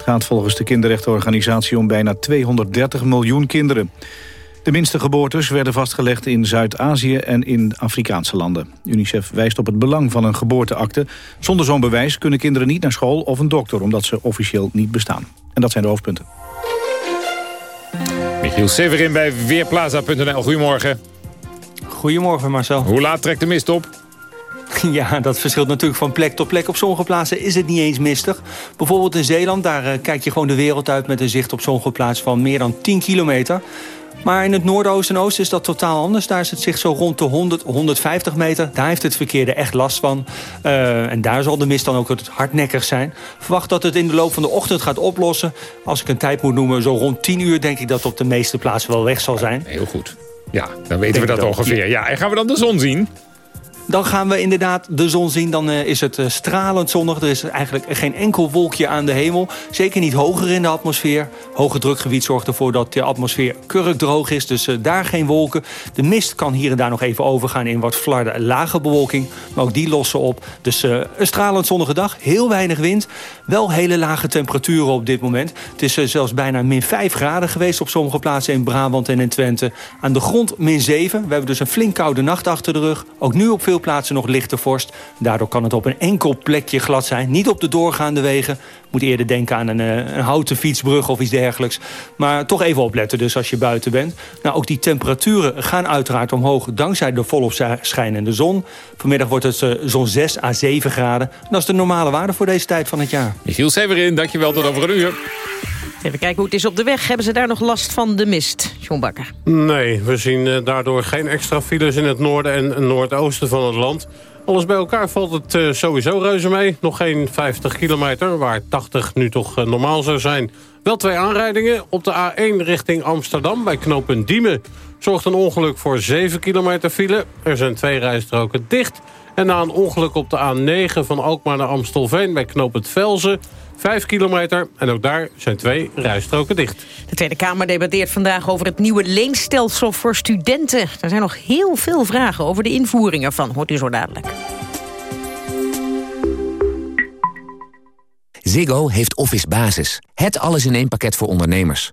Het gaat volgens de kinderrechtenorganisatie om bijna 230 miljoen kinderen. De minste geboortes werden vastgelegd in Zuid-Azië en in Afrikaanse landen. UNICEF wijst op het belang van een geboorteakte. Zonder zo'n bewijs kunnen kinderen niet naar school of een dokter... omdat ze officieel niet bestaan. En dat zijn de hoofdpunten. Michiel Severin bij Weerplaza.nl. Goedemorgen. Goedemorgen Marcel. Hoe laat trekt de mist op? Ja, dat verschilt natuurlijk van plek tot plek. Op sommige plaatsen is het niet eens mistig. Bijvoorbeeld in Zeeland, daar uh, kijk je gewoon de wereld uit... met een zicht op sommige plaatsen van meer dan 10 kilometer. Maar in het noordoosten en oosten is dat totaal anders. Daar is het zicht zo rond de 100, 150 meter. Daar heeft het verkeer er echt last van. Uh, en daar zal de mist dan ook het hardnekkig zijn. Verwacht dat het in de loop van de ochtend gaat oplossen. Als ik een tijd moet noemen, zo rond 10 uur... denk ik dat het op de meeste plaatsen wel weg zal zijn. Heel goed. Ja, dan weten we dat ongeveer. Ja, en gaan we dan de zon zien? Dan gaan we inderdaad de zon zien. Dan uh, is het uh, stralend zonnig. Er is eigenlijk geen enkel wolkje aan de hemel. Zeker niet hoger in de atmosfeer. Hoge drukgebied zorgt ervoor dat de atmosfeer kurkdroog is. Dus uh, daar geen wolken. De mist kan hier en daar nog even overgaan in wat flarde lage bewolking. Maar ook die lossen op. Dus een stralend zonnige dag. Heel weinig wind. Wel hele lage temperaturen op dit moment. Het is zelfs bijna min 5 graden geweest op sommige plaatsen in Brabant en in Twente. Aan de grond min 7. We hebben dus een flink koude nacht achter de rug. Ook nu op veel plaatsen nog lichte vorst. Daardoor kan het op een enkel plekje glad zijn. Niet op de doorgaande wegen. Moet eerder denken aan een, een houten fietsbrug of iets dergelijks. Maar toch even opletten dus als je buiten bent. Nou, ook die temperaturen gaan uiteraard omhoog... dankzij de volop schijnende zon. Vanmiddag wordt het uh, zo'n 6 à 7 graden. Dat is de normale waarde voor deze tijd van het jaar. Michiel Severin, dankjewel tot over een uur. Even kijken hoe het is op de weg. Hebben ze daar nog last van de mist, John Bakker? Nee, we zien uh, daardoor geen extra files in het noorden en noordoosten van het land. Alles bij elkaar valt het uh, sowieso reuze mee. Nog geen 50 kilometer, waar 80 nu toch uh, normaal zou zijn. Wel twee aanrijdingen. Op de A1 richting Amsterdam bij knooppunt Diemen... zorgt een ongeluk voor 7 kilometer file. Er zijn twee rijstroken dicht. En na een ongeluk op de A9 van Alkmaar naar Amstelveen bij knooppunt Velzen... 5 kilometer en ook daar zijn twee rijstroken dicht. De Tweede Kamer debatteert vandaag over het nieuwe leenstelsel voor studenten. Er zijn nog heel veel vragen over de invoering ervan. Hoort u zo dadelijk. Ziggo heeft Office Basis. Het alles in één pakket voor ondernemers.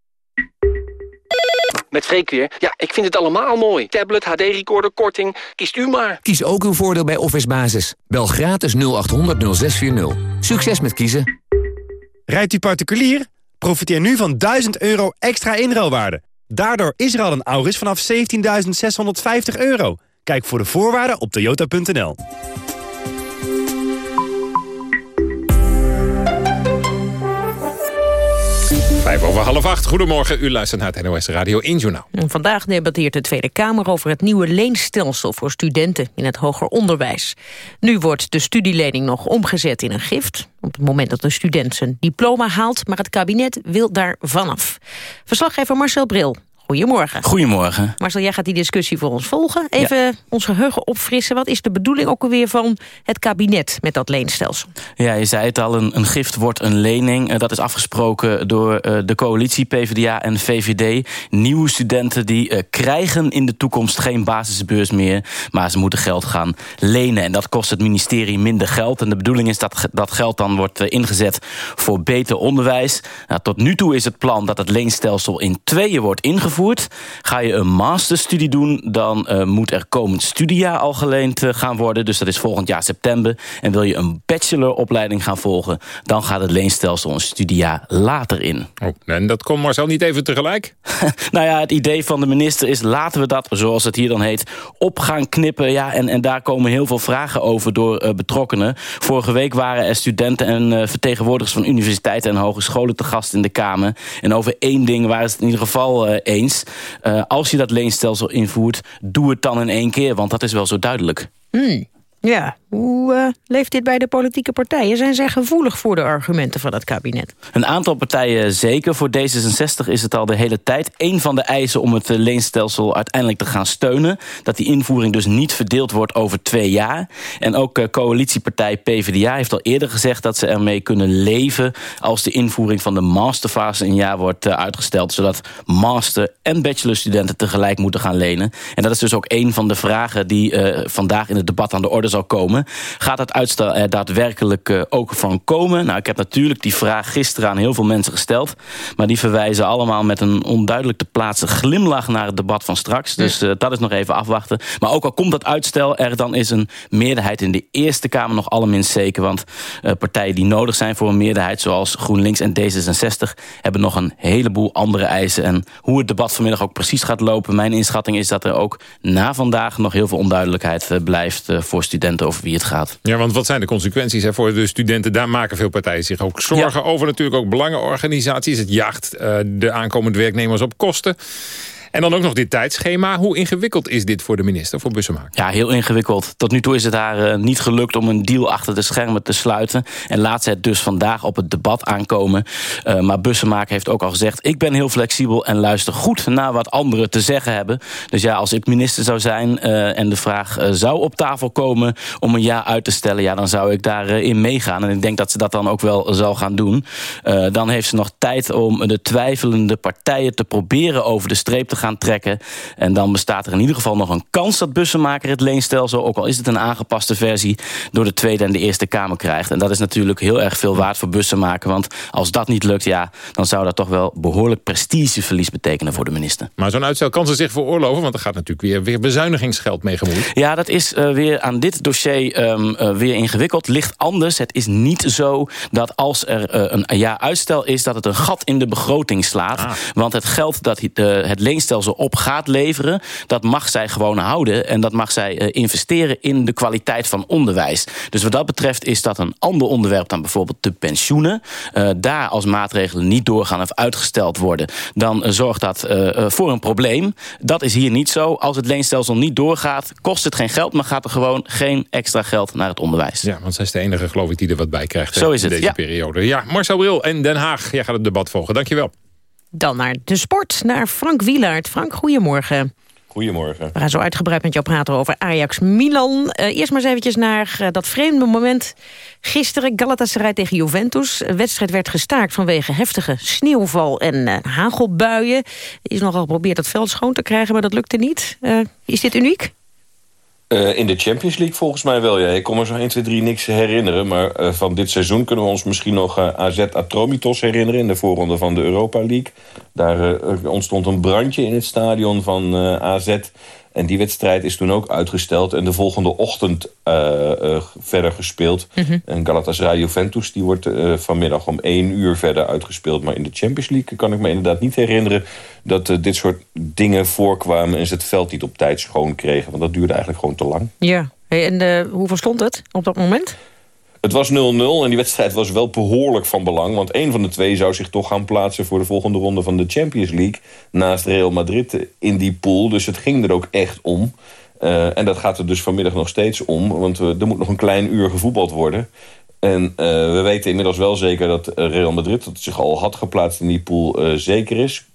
Met Freek weer. Ja, ik vind het allemaal mooi. Tablet, HD-recorder, korting. Kiest u maar. Kies ook uw voordeel bij Office Basis. Bel gratis 0800 0640. Succes met kiezen. Rijdt u particulier? Profiteer nu van 1000 euro extra inruilwaarde. Daardoor is er al een Auris vanaf 17.650 euro. Kijk voor de voorwaarden op toyota.nl. Vijf over half acht. Goedemorgen, u luistert naar het NOS Radio 1 Journaal. Vandaag debatteert de Tweede Kamer over het nieuwe leenstelsel voor studenten in het hoger onderwijs. Nu wordt de studielening nog omgezet in een gift, op het moment dat de student zijn diploma haalt, maar het kabinet wil daar vanaf. Verslaggever Marcel Bril, goedemorgen. Goedemorgen. Marcel, jij gaat die discussie voor ons volgen. Even ons geheugen opfrissen. Wat is de bedoeling ook alweer van het kabinet met dat leenstelsel? Ja, je zei het al, een, een gift wordt een lening. Eh, dat is afgesproken door eh, de coalitie PvdA en VVD. Nieuwe studenten die eh, krijgen in de toekomst geen basisbeurs meer... maar ze moeten geld gaan lenen. En dat kost het ministerie minder geld. En de bedoeling is dat dat geld dan wordt ingezet voor beter onderwijs. Nou, tot nu toe is het plan dat het leenstelsel in tweeën wordt ingevoerd. Ga je een masterstudie doen, dan uh, moet er komend studiejaar al geleend uh, gaan worden. Dus dat is volgend jaar september. En wil je een bacheloropleiding gaan volgen... dan gaat het leenstelsel een studiejaar later in. Oh, en dat komt Marcel niet even tegelijk? nou ja, het idee van de minister is... laten we dat, zoals het hier dan heet, op gaan knippen. Ja, en, en daar komen heel veel vragen over door uh, betrokkenen. Vorige week waren er studenten en vertegenwoordigers... van universiteiten en hogescholen te gast in de Kamer. En over één ding waren ze het in ieder geval eens uh, als je dat leenstelsel invoert, doe het dan in één keer. Want dat is wel zo duidelijk. Hmm. Ja, hoe uh, leeft dit bij de politieke partijen? Zijn zij gevoelig voor de argumenten van het kabinet? Een aantal partijen zeker. Voor D66 is het al de hele tijd. Een van de eisen om het eh, leenstelsel uiteindelijk te gaan steunen. Dat die invoering dus niet verdeeld wordt over twee jaar. En ook uh, coalitiepartij PvdA heeft al eerder gezegd... dat ze ermee kunnen leven als de invoering van de masterfase een jaar wordt uitgesteld. Zodat master- en bachelorstudenten tegelijk moeten gaan lenen. En dat is dus ook een van de vragen die vandaag in het debat aan de orde zal komen. Gaat dat uitstel er daadwerkelijk uh, ook van komen? Nou, ik heb natuurlijk die vraag gisteren aan heel veel mensen gesteld. Maar die verwijzen allemaal met een onduidelijk te plaatsen glimlach naar het debat van straks. Dus uh, dat is nog even afwachten. Maar ook al komt dat uitstel er, dan is een meerderheid in de Eerste Kamer nog allerminst zeker. Want uh, partijen die nodig zijn voor een meerderheid, zoals GroenLinks en D66, hebben nog een heleboel andere eisen. En hoe het debat vanmiddag ook precies gaat lopen, mijn inschatting is dat er ook na vandaag nog heel veel onduidelijkheid blijft voor studenten over wie het gaat. Ja, want wat zijn de consequenties hè, voor de studenten? Daar maken veel partijen zich ook zorgen over. Natuurlijk ook belangenorganisaties. Het jaagt uh, de aankomende werknemers op kosten. En dan ook nog dit tijdschema. Hoe ingewikkeld is dit voor de minister, voor Bussemaker? Ja, heel ingewikkeld. Tot nu toe is het haar uh, niet gelukt om een deal achter de schermen te sluiten. En laat ze het dus vandaag op het debat aankomen. Uh, maar Bussemaker heeft ook al gezegd... ik ben heel flexibel en luister goed naar wat anderen te zeggen hebben. Dus ja, als ik minister zou zijn uh, en de vraag zou op tafel komen... om een jaar uit te stellen, ja, dan zou ik daarin meegaan. En ik denk dat ze dat dan ook wel zal gaan doen. dan heeft ze nog tijd om de twijfelende partijen te proberen over de streep te gaan trekken. En dan bestaat er in ieder geval nog een kans dat bussenmaker het leenstelsel, ook al is het een aangepaste versie, door de Tweede en de Eerste Kamer krijgt. En dat is natuurlijk heel erg veel waard voor bussenmaker. Want als dat niet lukt, ja, dan zou dat toch wel behoorlijk prestigeverlies betekenen voor de minister. Maar zo'n uitstel kan ze zich veroorloven, want er gaat natuurlijk weer, weer bezuinigingsgeld mee gemoeid. Ja, dat is uh, weer aan dit dossier um, uh, weer ingewikkeld. Ligt anders. Het is niet zo dat als er uh, een jaar uitstel is, dat het een gat in de begroting slaat. Ah. Want het geld dat het leenstelsel op gaat leveren... dat mag zij gewoon houden. En dat mag zij uh, investeren in de kwaliteit van onderwijs. Dus wat dat betreft is dat een ander onderwerp... dan bijvoorbeeld de pensioenen. Uh, daar als maatregelen niet doorgaan of uitgesteld worden... dan uh, zorgt dat voor een probleem. Dat is hier niet zo. Als het leenstelsel niet doorgaat, kost het geen geld... maar gaat er gewoon geen extra geld naar het onderwijs. Ja, want zij is de enige, geloof ik, die er wat bij krijgt. Zo is het, in deze ja. periode. Ja, Marcel Bril en Den Haag. Jij gaat het debat volgen. Dankjewel. Dan naar de sport, naar Frank Wielaert. Frank, goedemorgen. Goedemorgen. We gaan zo uitgebreid met jou praten over Ajax-Milan. Uh, eerst maar eens eventjes naar uh, dat vreemde moment. Gisteren Galatasaray tegen Juventus. De wedstrijd werd gestaakt vanwege heftige sneeuwval en uh, hagelbuien. Er is nogal geprobeerd het veld schoon te krijgen, maar dat lukte niet. is dit uniek? Uh, in de Champions League volgens mij wel, ja. Ik kon me zo 1, 2, 3 niks herinneren. Maar uh, van dit seizoen kunnen we ons misschien nog uh, AZ Atromitos herinneren... in de voorronde van de Europa League. Daar ontstond een brandje in het stadion van AZ... En die wedstrijd is toen ook uitgesteld en de volgende ochtend uh, uh, verder gespeeld. Mm -hmm. En Galatasaray-Juventus die wordt uh, vanmiddag om één uur verder uitgespeeld. Maar in de Champions League kan ik me inderdaad niet herinneren... dat dit soort dingen voorkwamen en ze het veld niet op tijd schoon kregen. Want dat duurde eigenlijk gewoon te lang. Ja, hey, en hoe stond het op dat moment? Het was 0-0 en die wedstrijd was wel behoorlijk van belang. Want een van de twee zou zich toch gaan plaatsen... voor de volgende ronde van de Champions League... naast Real Madrid in die pool. Dus het ging er ook echt om. Uh, en dat gaat er dus vanmiddag nog steeds om. Want uh, er moet nog een klein uur gevoetbald worden. En uh, we weten inmiddels wel zeker dat Real Madrid... dat zich al had geplaatst in die pool, zeker is.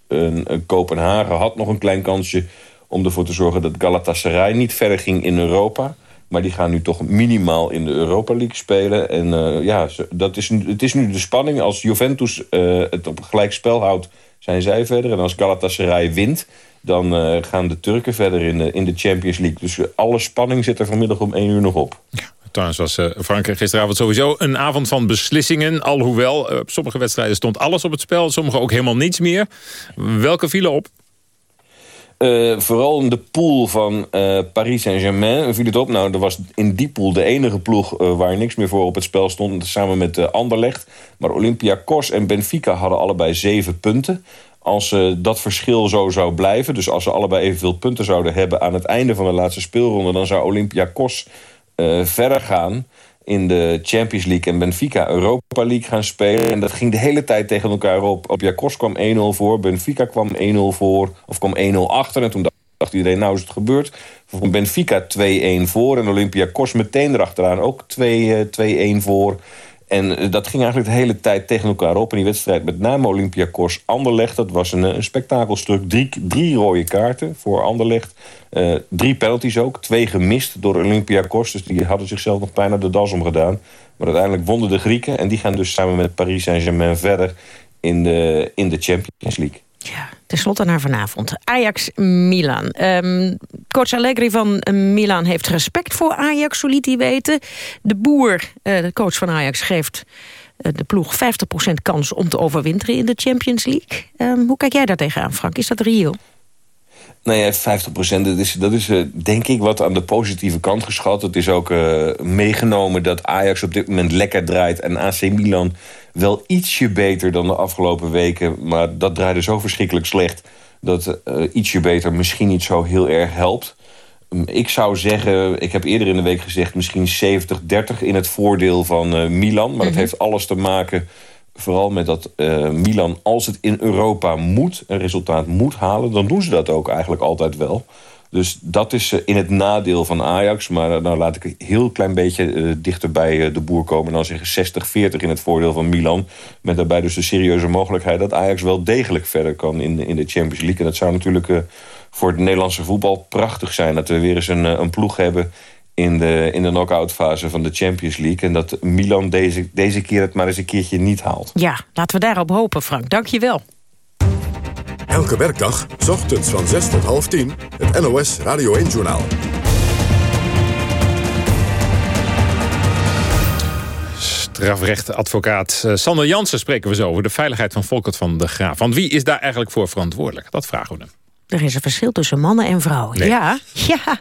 Kopenhagen had nog een klein kansje... om ervoor te zorgen dat Galatasaray niet verder ging in Europa... Maar die gaan nu toch minimaal in de Europa League spelen. En uh, ja, dat is, het is nu de spanning. Als Juventus uh, het op gelijk spel houdt, zijn zij verder. En als Galatasaray wint, dan uh, gaan de Turken verder in de, in de Champions League. Dus alle spanning zit er vanmiddag om één uur nog op. Ja. Trouwens was Frankrijk gisteravond sowieso een avond van beslissingen. Alhoewel, op sommige wedstrijden stond alles op het spel. Sommige ook helemaal niets meer. Welke vielen op? Uh, vooral in de pool van uh, Paris Saint-Germain viel het op. Nou, er was in die pool de enige ploeg uh, waar niks meer voor op het spel stond. Samen met Anderlecht. Maar Olympiakos en Benfica hadden allebei zeven punten. Als dat verschil zo zou blijven... dus als ze allebei evenveel punten zouden hebben... aan het einde van de laatste speelronde... dan zou Olympiakos verder gaan in de Champions League en Benfica Europa League gaan spelen. En dat ging de hele tijd tegen elkaar op. Op Jakos kwam 1-0 voor, Benfica kwam 1-0 voor, of kwam 1-0 achter. En toen dacht iedereen, nou is het gebeurd. Van Benfica 2-1 voor en Olympiakos meteen erachteraan ook 2-1 voor. En eh, dat ging eigenlijk de hele tijd tegen elkaar op. En die wedstrijd met name Olympiakos Anderlecht... dat was een, een spektakelstuk. Drie, drie rode kaarten voor Anderlecht. Uh, drie penalties ook. Twee gemist door Olympiakos. Dus die hadden zichzelf nog bijna de das omgedaan. Maar uiteindelijk wonnen de Grieken. En die gaan dus samen met Paris Saint-Germain verder... in de, in de Champions League. Ja, tenslotte naar vanavond. Ajax-Milan. Um, coach Allegri van Milan heeft respect voor Ajax, zo liet hij weten. De boer, uh, de coach van Ajax, geeft uh, de ploeg 50% kans om te overwinteren in de Champions League. Um, hoe kijk jij daar tegenaan, Frank? Is dat reëel? Nou ja, 50 procent, dat is, dat is denk ik wat aan de positieve kant geschat. Het is ook meegenomen dat Ajax op dit moment lekker draait... en AC Milan wel ietsje beter dan de afgelopen weken. Maar dat draaide zo verschrikkelijk slecht... dat uh, ietsje beter misschien niet zo heel erg helpt. Um, ik zou zeggen, ik heb eerder in de week gezegd... misschien 70-30 in het voordeel van Milan. Maar mm -hmm. dat heeft alles te maken vooral met dat uh, Milan, als het in Europa moet, een resultaat moet halen... dan doen ze dat ook eigenlijk altijd wel. Dus dat is uh, in het nadeel van Ajax. Maar uh, nou laat ik een heel klein beetje dichter bij de boer komen... dan zeggen 60-40 in het voordeel van Milan. Met daarbij dus de serieuze mogelijkheid... dat Ajax wel degelijk verder kan in, in de Champions League. En dat zou natuurlijk voor het Nederlandse voetbal prachtig zijn... dat we weer eens een, een ploeg hebben in de, in de knock-out fase van de Champions League. En dat Milan deze, deze keer het maar eens een keertje niet haalt. Ja, laten we daarop hopen, Frank. Dank je wel. Elke werkdag, s ochtends van 6 tot half 10, het NOS Radio 1-journaal. Strafrechtadvocaat eh, Sander Jansen spreken we zo over de veiligheid van Volkert van de Graaf. Want wie is daar eigenlijk voor verantwoordelijk? Dat vragen we hem. Er is een verschil tussen mannen en vrouwen. Nee. Ja, ja.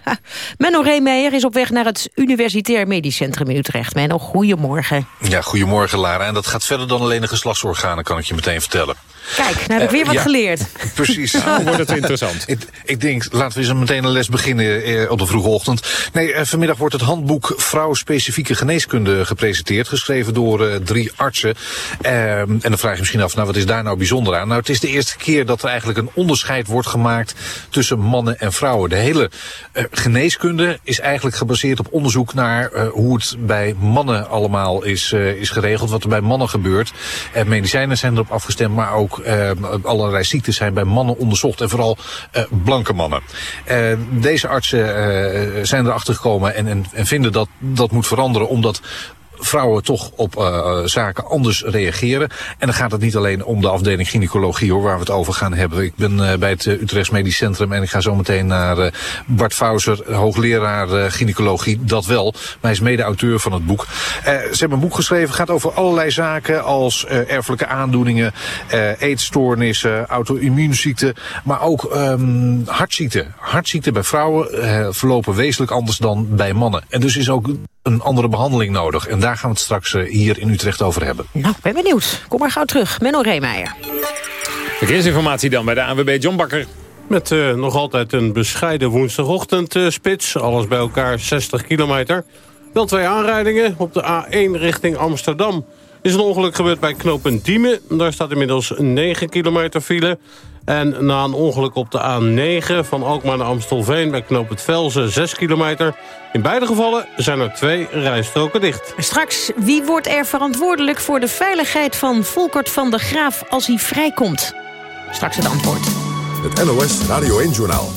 Menno Reemeijer is op weg naar het Universitair Medisch Centrum in Utrecht. Menno, goedemorgen. Ja, goedemorgen Lara. En dat gaat verder dan alleen de geslachtsorganen, kan ik je meteen vertellen. Kijk, nou heb ik weer uh, wat ja, geleerd. Precies. Nou, wordt het interessant. ik, ik, denk, laten we eens meteen een les beginnen eh, op de vroege ochtend. Nee, eh, vanmiddag wordt het handboek Vrouwenspecifieke Geneeskunde gepresenteerd. Geschreven door uh, drie artsen. Uh, en dan vraag je misschien af, nou wat is daar nou bijzonder aan? Nou, het is de eerste keer dat er eigenlijk een onderscheid wordt gemaakt tussen mannen en vrouwen. De hele geneeskunde is eigenlijk gebaseerd op onderzoek naar hoe het bij mannen allemaal is, is geregeld. Wat er bij mannen gebeurt. medicijnen zijn erop afgestemd, maar ook uh, allerlei ziektes zijn bij mannen onderzocht. En vooral uh, blanke mannen. Uh, deze artsen zijn erachter gekomen en, en, en vinden dat dat moet veranderen. Omdat vrouwen toch op uh, zaken anders reageren. En dan gaat het niet alleen om de afdeling gynaecologie hoor, waar we het over gaan hebben. Ik ben uh, bij het Utrechts Medisch Centrum en ik ga zo meteen naar Bart Fauser, hoogleraar gynaecologie, dat wel. Maar hij is mede-auteur van het boek. ze hebben een boek geschreven, gaat over allerlei zaken als erfelijke aandoeningen, eetstoornissen, auto-immuunziekten, maar ook um, hartziekten. Hartziekten bij vrouwen verlopen wezenlijk anders dan bij mannen. En dus is ook een andere behandeling nodig. En daar gaan we het straks uh, hier in Utrecht over hebben. Nou, ben benieuwd. Kom maar gauw terug. Menno Reemeijer. Verkeersinformatie dan bij de ANWB John Bakker. Met uh, nog altijd een bescheiden woensdagochtendspits. Uh, Alles bij elkaar 60 kilometer. Wel twee aanrijdingen. Op de A1 richting Amsterdam is een ongeluk gebeurd bij knooppunt Diemen. Daar staat inmiddels 9 kilometer file. En na een ongeluk op de A9 van Alkmaar naar Amstelveen... bij knoop het Velzen 6 kilometer. In beide gevallen zijn er twee rijstroken dicht. Straks, wie wordt er verantwoordelijk voor de veiligheid van Volkert van der Graaf... als hij vrijkomt? Straks het antwoord. Het NOS Radio 1-journaal.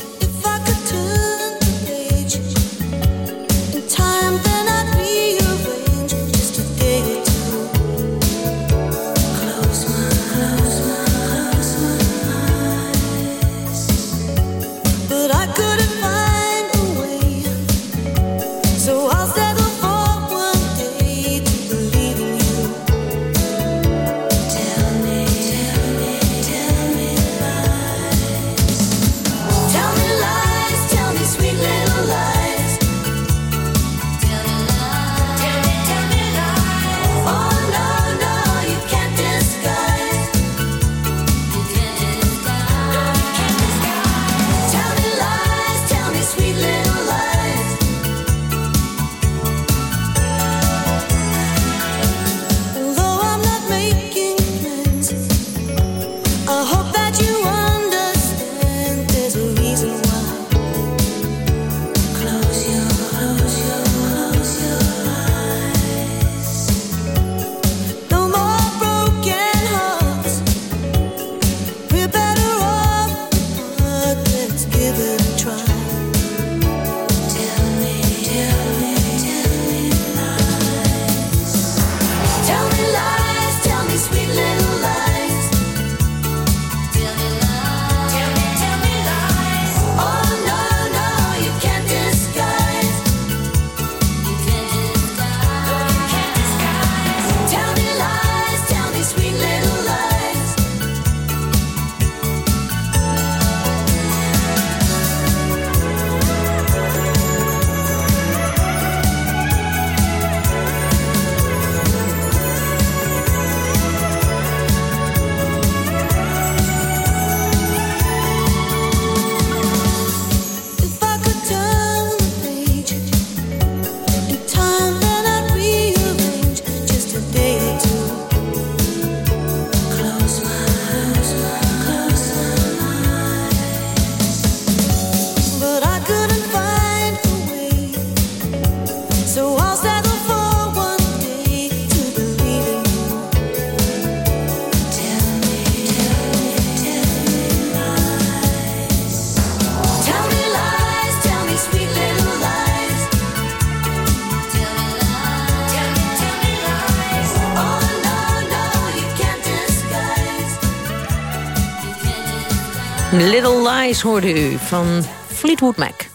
Little Lies hoorde u van Fleetwood Mac.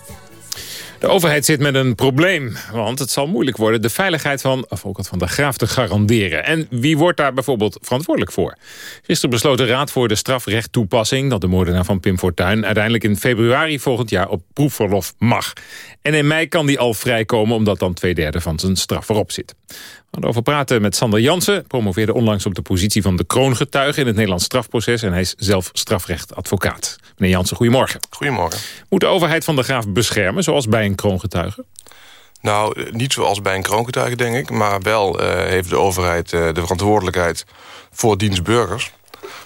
De overheid zit met een probleem, want het zal moeilijk worden... de veiligheid van Volkert van der Graaf te garanderen. En wie wordt daar bijvoorbeeld verantwoordelijk voor? Gisteren besloot de Raad voor de Strafrechttoepassing... dat de moordenaar van Pim Fortuyn uiteindelijk in februari volgend jaar... op proefverlof mag. En in mei kan die al vrijkomen omdat dan twee derde van zijn straf erop zit. We gaan over praten met Sander Jansen. Promoveerde onlangs op de positie van de kroongetuige in het Nederlands strafproces. En hij is zelf strafrechtadvocaat. Meneer Jansen, goedemorgen. Goedemorgen. Moet de overheid van de graaf beschermen, zoals bij een kroongetuige? Nou, niet zoals bij een kroongetuige, denk ik. Maar wel uh, heeft de overheid uh, de verantwoordelijkheid voor dienstburgers.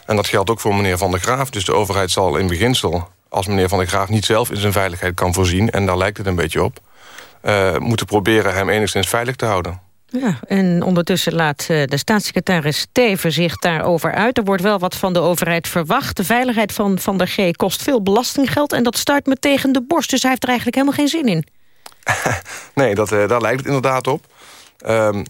En dat geldt ook voor meneer Van der Graaf. Dus de overheid zal in beginsel, als meneer Van der Graaf niet zelf in zijn veiligheid kan voorzien... en daar lijkt het een beetje op... Uh, moeten proberen hem enigszins veilig te houden. Ja, en ondertussen laat eh, de staatssecretaris Teven zich daarover uit. Er wordt wel wat van de overheid verwacht. De veiligheid van Van der G kost veel belastinggeld... en dat stuit me tegen de borst, dus hij heeft er eigenlijk helemaal geen zin in. nee, dat, uh, daar lijkt het inderdaad op. Um,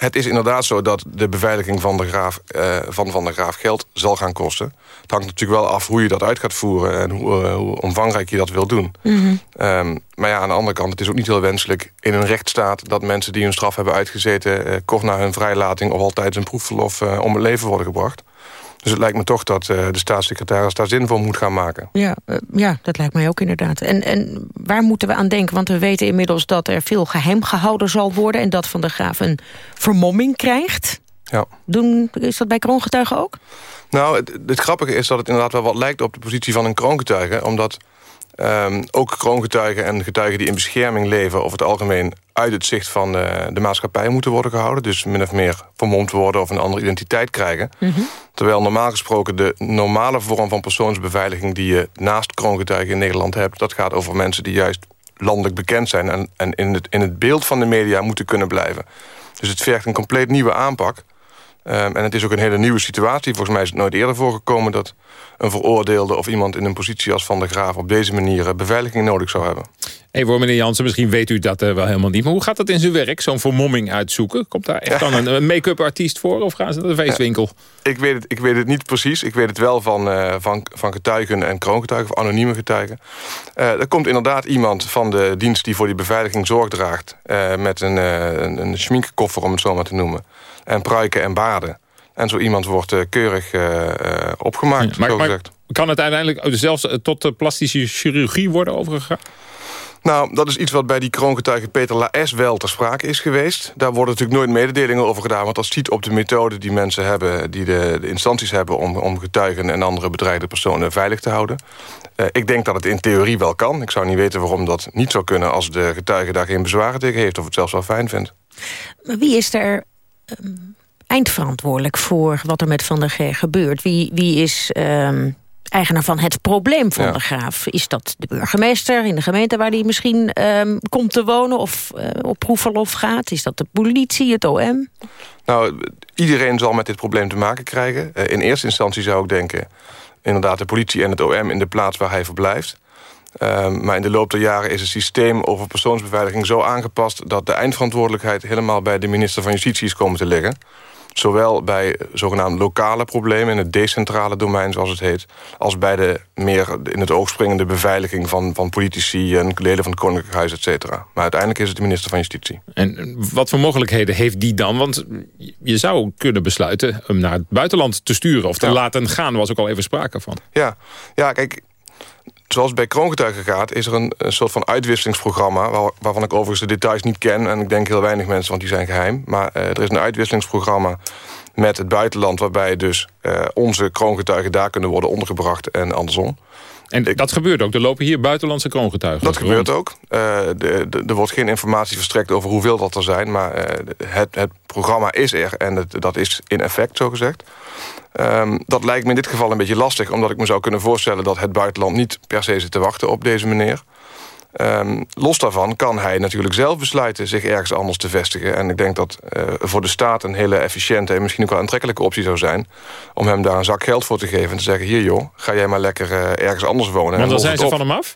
het is inderdaad zo dat de beveiliging van de, graaf, uh, van, van de graaf geld zal gaan kosten. Het hangt natuurlijk wel af hoe je dat uit gaat voeren... en hoe, uh, hoe omvangrijk je dat wil doen. Mm -hmm. um, maar ja, aan de andere kant, het is ook niet heel wenselijk in een rechtsstaat... dat mensen die hun straf hebben uitgezeten... Uh, kort na hun vrijlating of altijd een proefverlof om het leven worden gebracht. Dus het lijkt me toch dat uh, de staatssecretaris daar zin voor moet gaan maken. Ja, uh, ja, dat lijkt mij ook inderdaad. En, en waar moeten we aan denken? Want we weten inmiddels dat er veel geheim gehouden zal worden... en dat Van der Graaf een vermomming krijgt. Ja. Doen, is dat bij kroongetuigen ook? Nou, het, het grappige is dat het inderdaad wel wat lijkt op de positie van een kroongetuige. Omdat um, ook kroongetuigen en getuigen die in bescherming leven... over het algemeen uit het zicht van de, de maatschappij moeten worden gehouden. Dus min of meer vermomd worden of een andere identiteit krijgen. Mm -hmm. Terwijl normaal gesproken de normale vorm van persoonsbeveiliging... die je naast kroongetuigen in Nederland hebt... dat gaat over mensen die juist landelijk bekend zijn... en, en in, het, in het beeld van de media moeten kunnen blijven. Dus het vergt een compleet nieuwe aanpak... Um, en het is ook een hele nieuwe situatie. Volgens mij is het nooit eerder voorgekomen dat een veroordeelde... of iemand in een positie als Van der Graaf op deze manier beveiliging nodig zou hebben. Even voor meneer Jansen, misschien weet u dat uh, wel helemaal niet. Maar hoe gaat dat in zijn werk, zo'n vermomming uitzoeken? Komt daar echt dan een, een make-up artiest voor of gaan ze naar de feestwinkel? Ja, ik, weet het, ik weet het niet precies. Ik weet het wel van, uh, van, van getuigen en kroongetuigen, of anonieme getuigen. Uh, er komt inderdaad iemand van de dienst die voor die beveiliging zorg draagt... met een, een, een schminkkoffer, om het zo maar te noemen. En pruiken en baden. En zo iemand wordt uh, keurig uh, opgemaakt, ja, maar, zo maar kan het uiteindelijk zelfs tot plastische chirurgie worden overgegaan? Nou, dat is iets wat bij die kroongetuige Peter Laes wel ter sprake is geweest. Daar worden natuurlijk nooit mededelingen over gedaan... want dat ziet op de methode die mensen hebben... die de, de instanties hebben om, om getuigen en andere bedreigde personen veilig te houden. Uh, ik denk dat het in theorie wel kan. Ik zou niet weten waarom dat niet zou kunnen... als de getuige daar geen bezwaren tegen heeft... of het zelfs wel fijn vindt. Maar wie is er um, eindverantwoordelijk voor wat er met Van der G gebeurt? Wie, wie is... Um eigenaar van het probleem van ja. de Graaf. Is dat de burgemeester in de gemeente waar hij misschien um, komt te wonen... of uh, op proefverlof gaat? Is dat de politie, het OM? Nou, iedereen zal met dit probleem te maken krijgen. Uh, in eerste instantie zou ik denken... inderdaad de politie en het OM in de plaats waar hij verblijft. Uh, maar in de loop der jaren is het systeem over persoonsbeveiliging zo aangepast... dat de eindverantwoordelijkheid helemaal bij de minister van Justitie is komen te liggen. Zowel bij zogenaamde lokale problemen in het decentrale domein, zoals het heet... als bij de meer in het oog springende beveiliging van, van politici... en leden van het Koninklijk Huis, et cetera. Maar uiteindelijk is het de minister van Justitie. En wat voor mogelijkheden heeft die dan? Want je zou kunnen besluiten hem naar het buitenland te sturen... of te ja. laten gaan, was ook al even sprake van. Ja, ja kijk, zoals bij kroongetuigen gaat... is er een, soort van uitwisselingsprogramma... Waar, waarvan ik overigens de details niet ken... en ik denk heel weinig mensen, want die zijn geheim. Maar uh, er is een uitwisselingsprogramma met het buitenland... waarbij dus uh, onze kroongetuigen daar kunnen worden ondergebracht en andersom. En dat gebeurt ook? Er lopen hier buitenlandse kroongetuigen Dat gebeurt ook. Uh, de, de, er wordt geen informatie verstrekt over hoeveel dat er zijn... maar uh, het, het programma is er en het, dat is in effect, zo gezegd. Um, dat lijkt me in dit geval een beetje lastig... omdat ik me zou kunnen voorstellen dat het buitenland niet per se zit te wachten op deze meneer. Um, los daarvan kan hij natuurlijk zelf besluiten zich ergens anders te vestigen. En ik denk dat uh, voor de staat een hele efficiënte... en misschien ook wel aantrekkelijke optie zou zijn... om hem daar een zak geld voor te geven en te zeggen... hier joh, ga jij maar lekker uh, ergens anders wonen. Want dan zijn ze op. van hem af?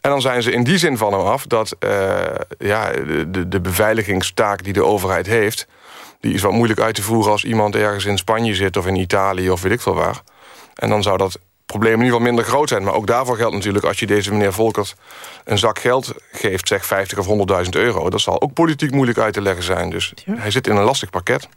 En dan zijn ze in die zin van hem af... dat uh, ja, de, de beveiligingstaak die de overheid heeft... die is wat moeilijk uit te voeren als iemand ergens in Spanje zit... of in Italië of weet ik veel waar. En dan zou dat probleem in ieder geval minder groot zijn. Maar ook daarvoor geldt natuurlijk... als je deze meneer Volkert een zak geld geeft... zeg 50 of 100.000 euro... dat zal ook politiek moeilijk uit te leggen zijn. Dus ja. hij zit in een lastig pakket.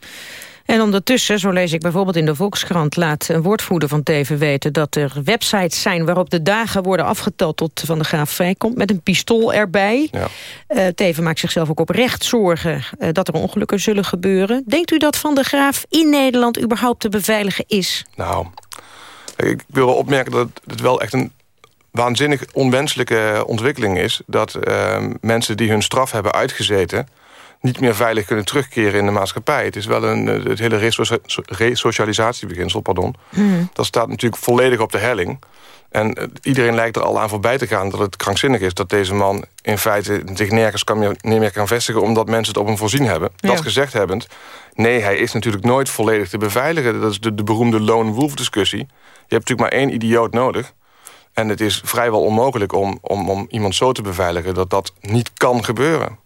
En ondertussen, zo lees ik bijvoorbeeld in de Volkskrant... laat een woordvoerder van Teven weten dat er websites zijn... waarop de dagen worden afgeteld tot Van de Graaf vrijkomt... met een pistool erbij. Ja. Uh, Teven maakt zichzelf ook oprecht zorgen uh, dat er ongelukken zullen gebeuren. Denkt u dat Van de Graaf in Nederland überhaupt te beveiligen is? Nou, ik wil wel opmerken dat het wel echt een waanzinnig onwenselijke ontwikkeling is... dat uh, mensen die hun straf hebben uitgezeten... niet meer veilig kunnen terugkeren in de maatschappij. Het is wel een, het hele resocialisatiebeginsel, pardon. Mm. Dat staat natuurlijk volledig op de helling. En eh, iedereen lijkt er al aan voorbij te gaan dat het krankzinnig is... dat deze man in feite zich nergens kan meer, niet meer kan vestigen... omdat mensen het op hem voorzien hebben. Dat gezegd hebbend, nee, hij is natuurlijk nooit volledig te beveiligen. Dat is de, de beroemde lone wolf discussie. Je hebt natuurlijk maar één idioot nodig. En het is vrijwel onmogelijk om, om, om iemand zo te beveiligen... dat dat niet kan gebeuren.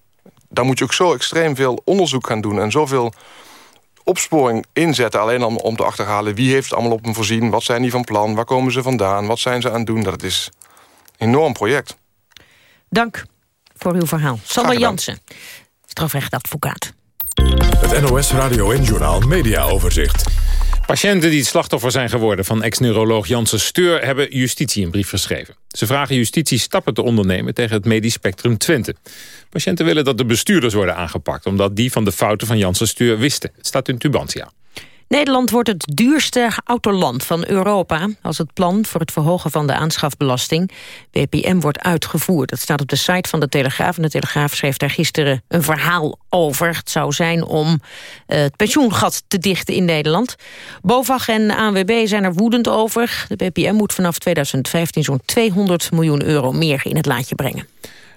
Daar moet je ook zo extreem veel onderzoek gaan doen... en zoveel opsporing inzetten... alleen om, om te achterhalen wie heeft het allemaal op hem voorzien... wat zijn die van plan, waar komen ze vandaan... wat zijn ze aan het doen. Dat is een enorm project. Dank voor uw verhaal. Sander Jansen, strafrechtadvocaat. Het NOS Radio en Journaal Media Overzicht. Patiënten die het slachtoffer zijn geworden van ex-neuroloog Janssen Steur... hebben justitie een brief geschreven. Ze vragen justitie stappen te ondernemen tegen het medisch spectrum Twente. Patiënten willen dat de bestuurders worden aangepakt... omdat die van de fouten van Janssen Steur wisten. Het staat in Tubantia. Nederland wordt het duurste autoland van Europa... als het plan voor het verhogen van de aanschafbelasting BPM wordt uitgevoerd. Dat staat op de site van de Telegraaf. En de Telegraaf schreef daar gisteren een verhaal over. Het zou zijn om eh, het pensioengat te dichten in Nederland. BOVAG en ANWB zijn er woedend over. De BPM moet vanaf 2015 zo'n 200 miljoen euro meer in het laadje brengen.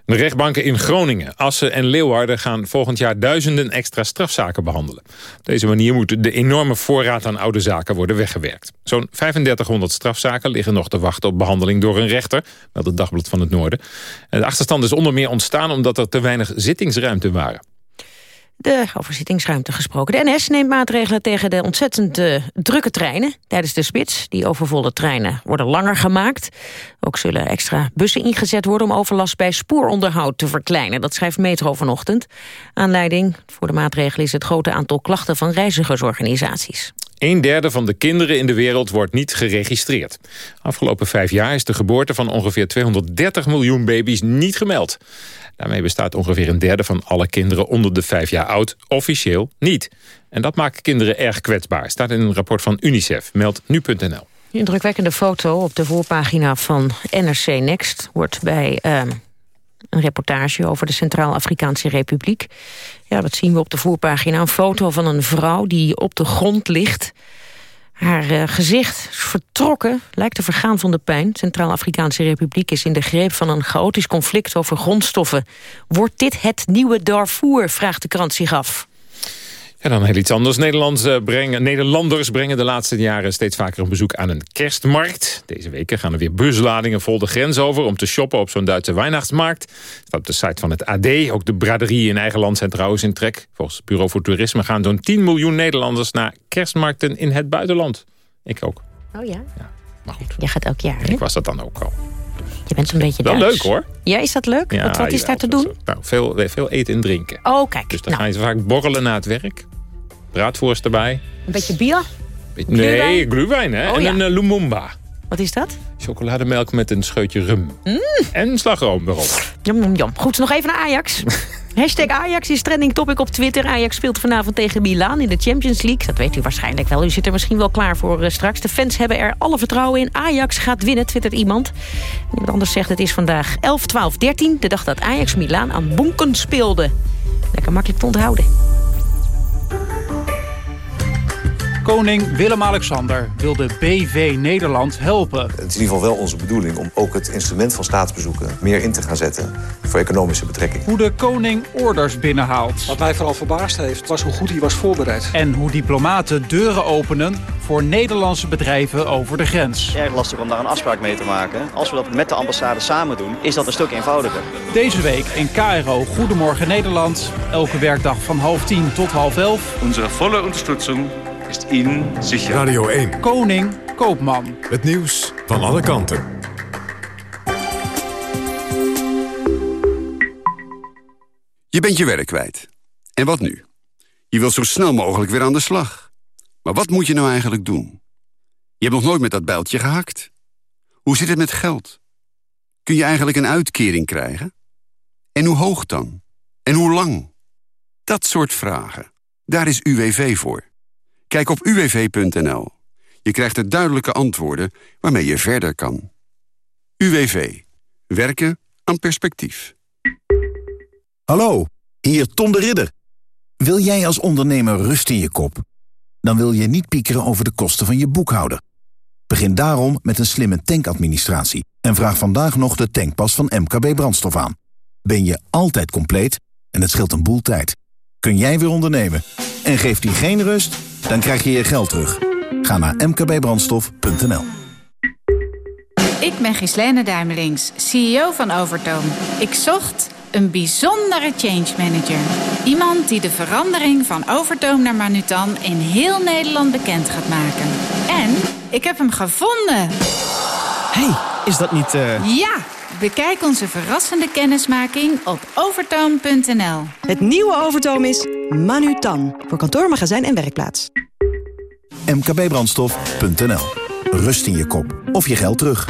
De rechtbanken in Groningen, Assen en Leeuwarden gaan volgend jaar duizenden extra strafzaken behandelen. Op deze manier moet de enorme voorraad aan oude zaken worden weggewerkt. Zo'n 3500 strafzaken liggen nog te wachten op behandeling door een rechter, meldt het Dagblad van het Noorden. De achterstand is onder meer ontstaan omdat er te weinig zittingsruimte waren. De overzittingsruimte gesproken. De NS neemt maatregelen tegen de ontzettend uh, drukke treinen tijdens de spits. Die overvolle treinen worden langer gemaakt. Ook zullen extra bussen ingezet worden om overlast bij spooronderhoud te verkleinen. Dat schrijft Metro vanochtend. Aanleiding voor de maatregelen is het grote aantal klachten van reizigersorganisaties. Een derde van de kinderen in de wereld wordt niet geregistreerd. Afgelopen vijf jaar is de geboorte van ongeveer 230 miljoen baby's niet gemeld. Daarmee bestaat ongeveer een derde van alle kinderen onder de vijf jaar oud officieel niet. En dat maakt kinderen erg kwetsbaar, staat in een rapport van UNICEF, meldt nu.nl. Een indrukwekkende foto op de voorpagina van NRC Next... wordt bij uh, een reportage over de Centraal-Afrikaanse Republiek. Ja, dat zien we op de voorpagina. Een foto van een vrouw die op de grond ligt... Haar uh, gezicht is vertrokken, lijkt te vergaan van de pijn. Centraal-Afrikaanse Republiek is in de greep van een chaotisch conflict over grondstoffen. Wordt dit het nieuwe Darfur, vraagt de krant zich af. En dan heel iets anders. Nederlanders eh, brengen, Nederlanders brengen de laatste jaren steeds vaker een bezoek aan een kerstmarkt. Deze weken gaan er weer busladingen vol de grens over om te shoppen op zo'n Duitse Weihnachtsmarkt. Staat op de site van het AD. Ook de braderie in eigen land zijn trouwens in trek. Volgens het Bureau voor Toerisme gaan zo'n 10 miljoen Nederlanders naar kerstmarkten in het buitenland. Ik ook. Oh ja? Ja, maar goed. Jij gaat elk jaar? Ik was dat dan ook al. Je bent zo'n beetje Wel Duits. leuk hoor. Ja, is dat leuk? Ja, wat, wat is ja, daar te dat doen? Nou, veel, veel eten en drinken. Oh, kijk. Dus dan nou, gaan ze vaak borrelen na het werk. Braadvoers erbij. een beetje bier? Nee, Glühwein? glühwein hè. Oh, en een uh, lumumba. Wat is dat? Chocolademelk met een scheutje rum. En slagroom erop. Jam, jam, jam. Goed, nog even naar Ajax. Hashtag Ajax is trending topic op Twitter. Ajax speelt vanavond tegen Milaan in de Champions League. Dat weet u waarschijnlijk wel. U zit er misschien wel klaar voor eh, straks. De fans hebben er alle vertrouwen in. Ajax gaat winnen, twittert iemand. Iemand anders zegt het is vandaag 11, 12, 13. De dag dat Ajax Milaan aan Bonken speelde. Lekker makkelijk te onthouden. Koning Willem-Alexander wil de BV Nederland helpen. Het is in ieder geval wel onze bedoeling om ook het instrument van staatsbezoeken meer in te gaan zetten voor economische betrekkingen. Hoe de koning orders binnenhaalt. Wat mij vooral verbaasd heeft, was hoe goed hij was voorbereid. En hoe diplomaten deuren openen voor Nederlandse bedrijven over de grens. Erg lastig om daar een afspraak mee te maken. Als we dat met de ambassade samen doen, is dat een stuk eenvoudiger. Deze week in KRO Goedemorgen Nederland. Elke werkdag van half tien tot half elf. Unsere volle Unterstützung ist Ihnen sicher. Radio 1. Koning Koopman. Het nieuws van alle kanten. Je bent je werk kwijt. En wat nu? Je wilt zo snel mogelijk weer aan de slag. Maar wat moet je nou eigenlijk doen? Je hebt nog nooit met dat bijltje gehakt. Hoe zit het met geld? Kun je eigenlijk een uitkering krijgen? En hoe hoog dan? En hoe lang? Dat soort vragen. Daar is UWV voor. Kijk op uwv.nl. Je krijgt er duidelijke antwoorden waarmee je verder kan. UWV. Werken aan perspectief. Hallo, hier Tom de Ridder. Wil jij als ondernemer rust in je kop? Dan wil je niet piekeren over de kosten van je boekhouder. Begin daarom met een slimme tankadministratie en vraag vandaag nog de tankpas van MKB Brandstof aan. Ben je altijd compleet en het scheelt een boel tijd. Kun jij weer ondernemen en geeft die geen rust, dan krijg je je geld terug. Ga naar mkbbrandstof.nl Ik ben Gislene Duimelings, CEO van Overtoom. Ik zocht een bijzondere change manager. Iemand die de verandering van Overtoom naar Manutan in heel Nederland bekend gaat maken. En ik heb hem gevonden. hey, is dat niet... Uh... Ja, bekijk onze verrassende kennismaking op overtoom.nl. Het nieuwe Overtoom is Manutan. Voor kantoor, magazijn en werkplaats. mkbbrandstof.nl Rust in je kop of je geld terug.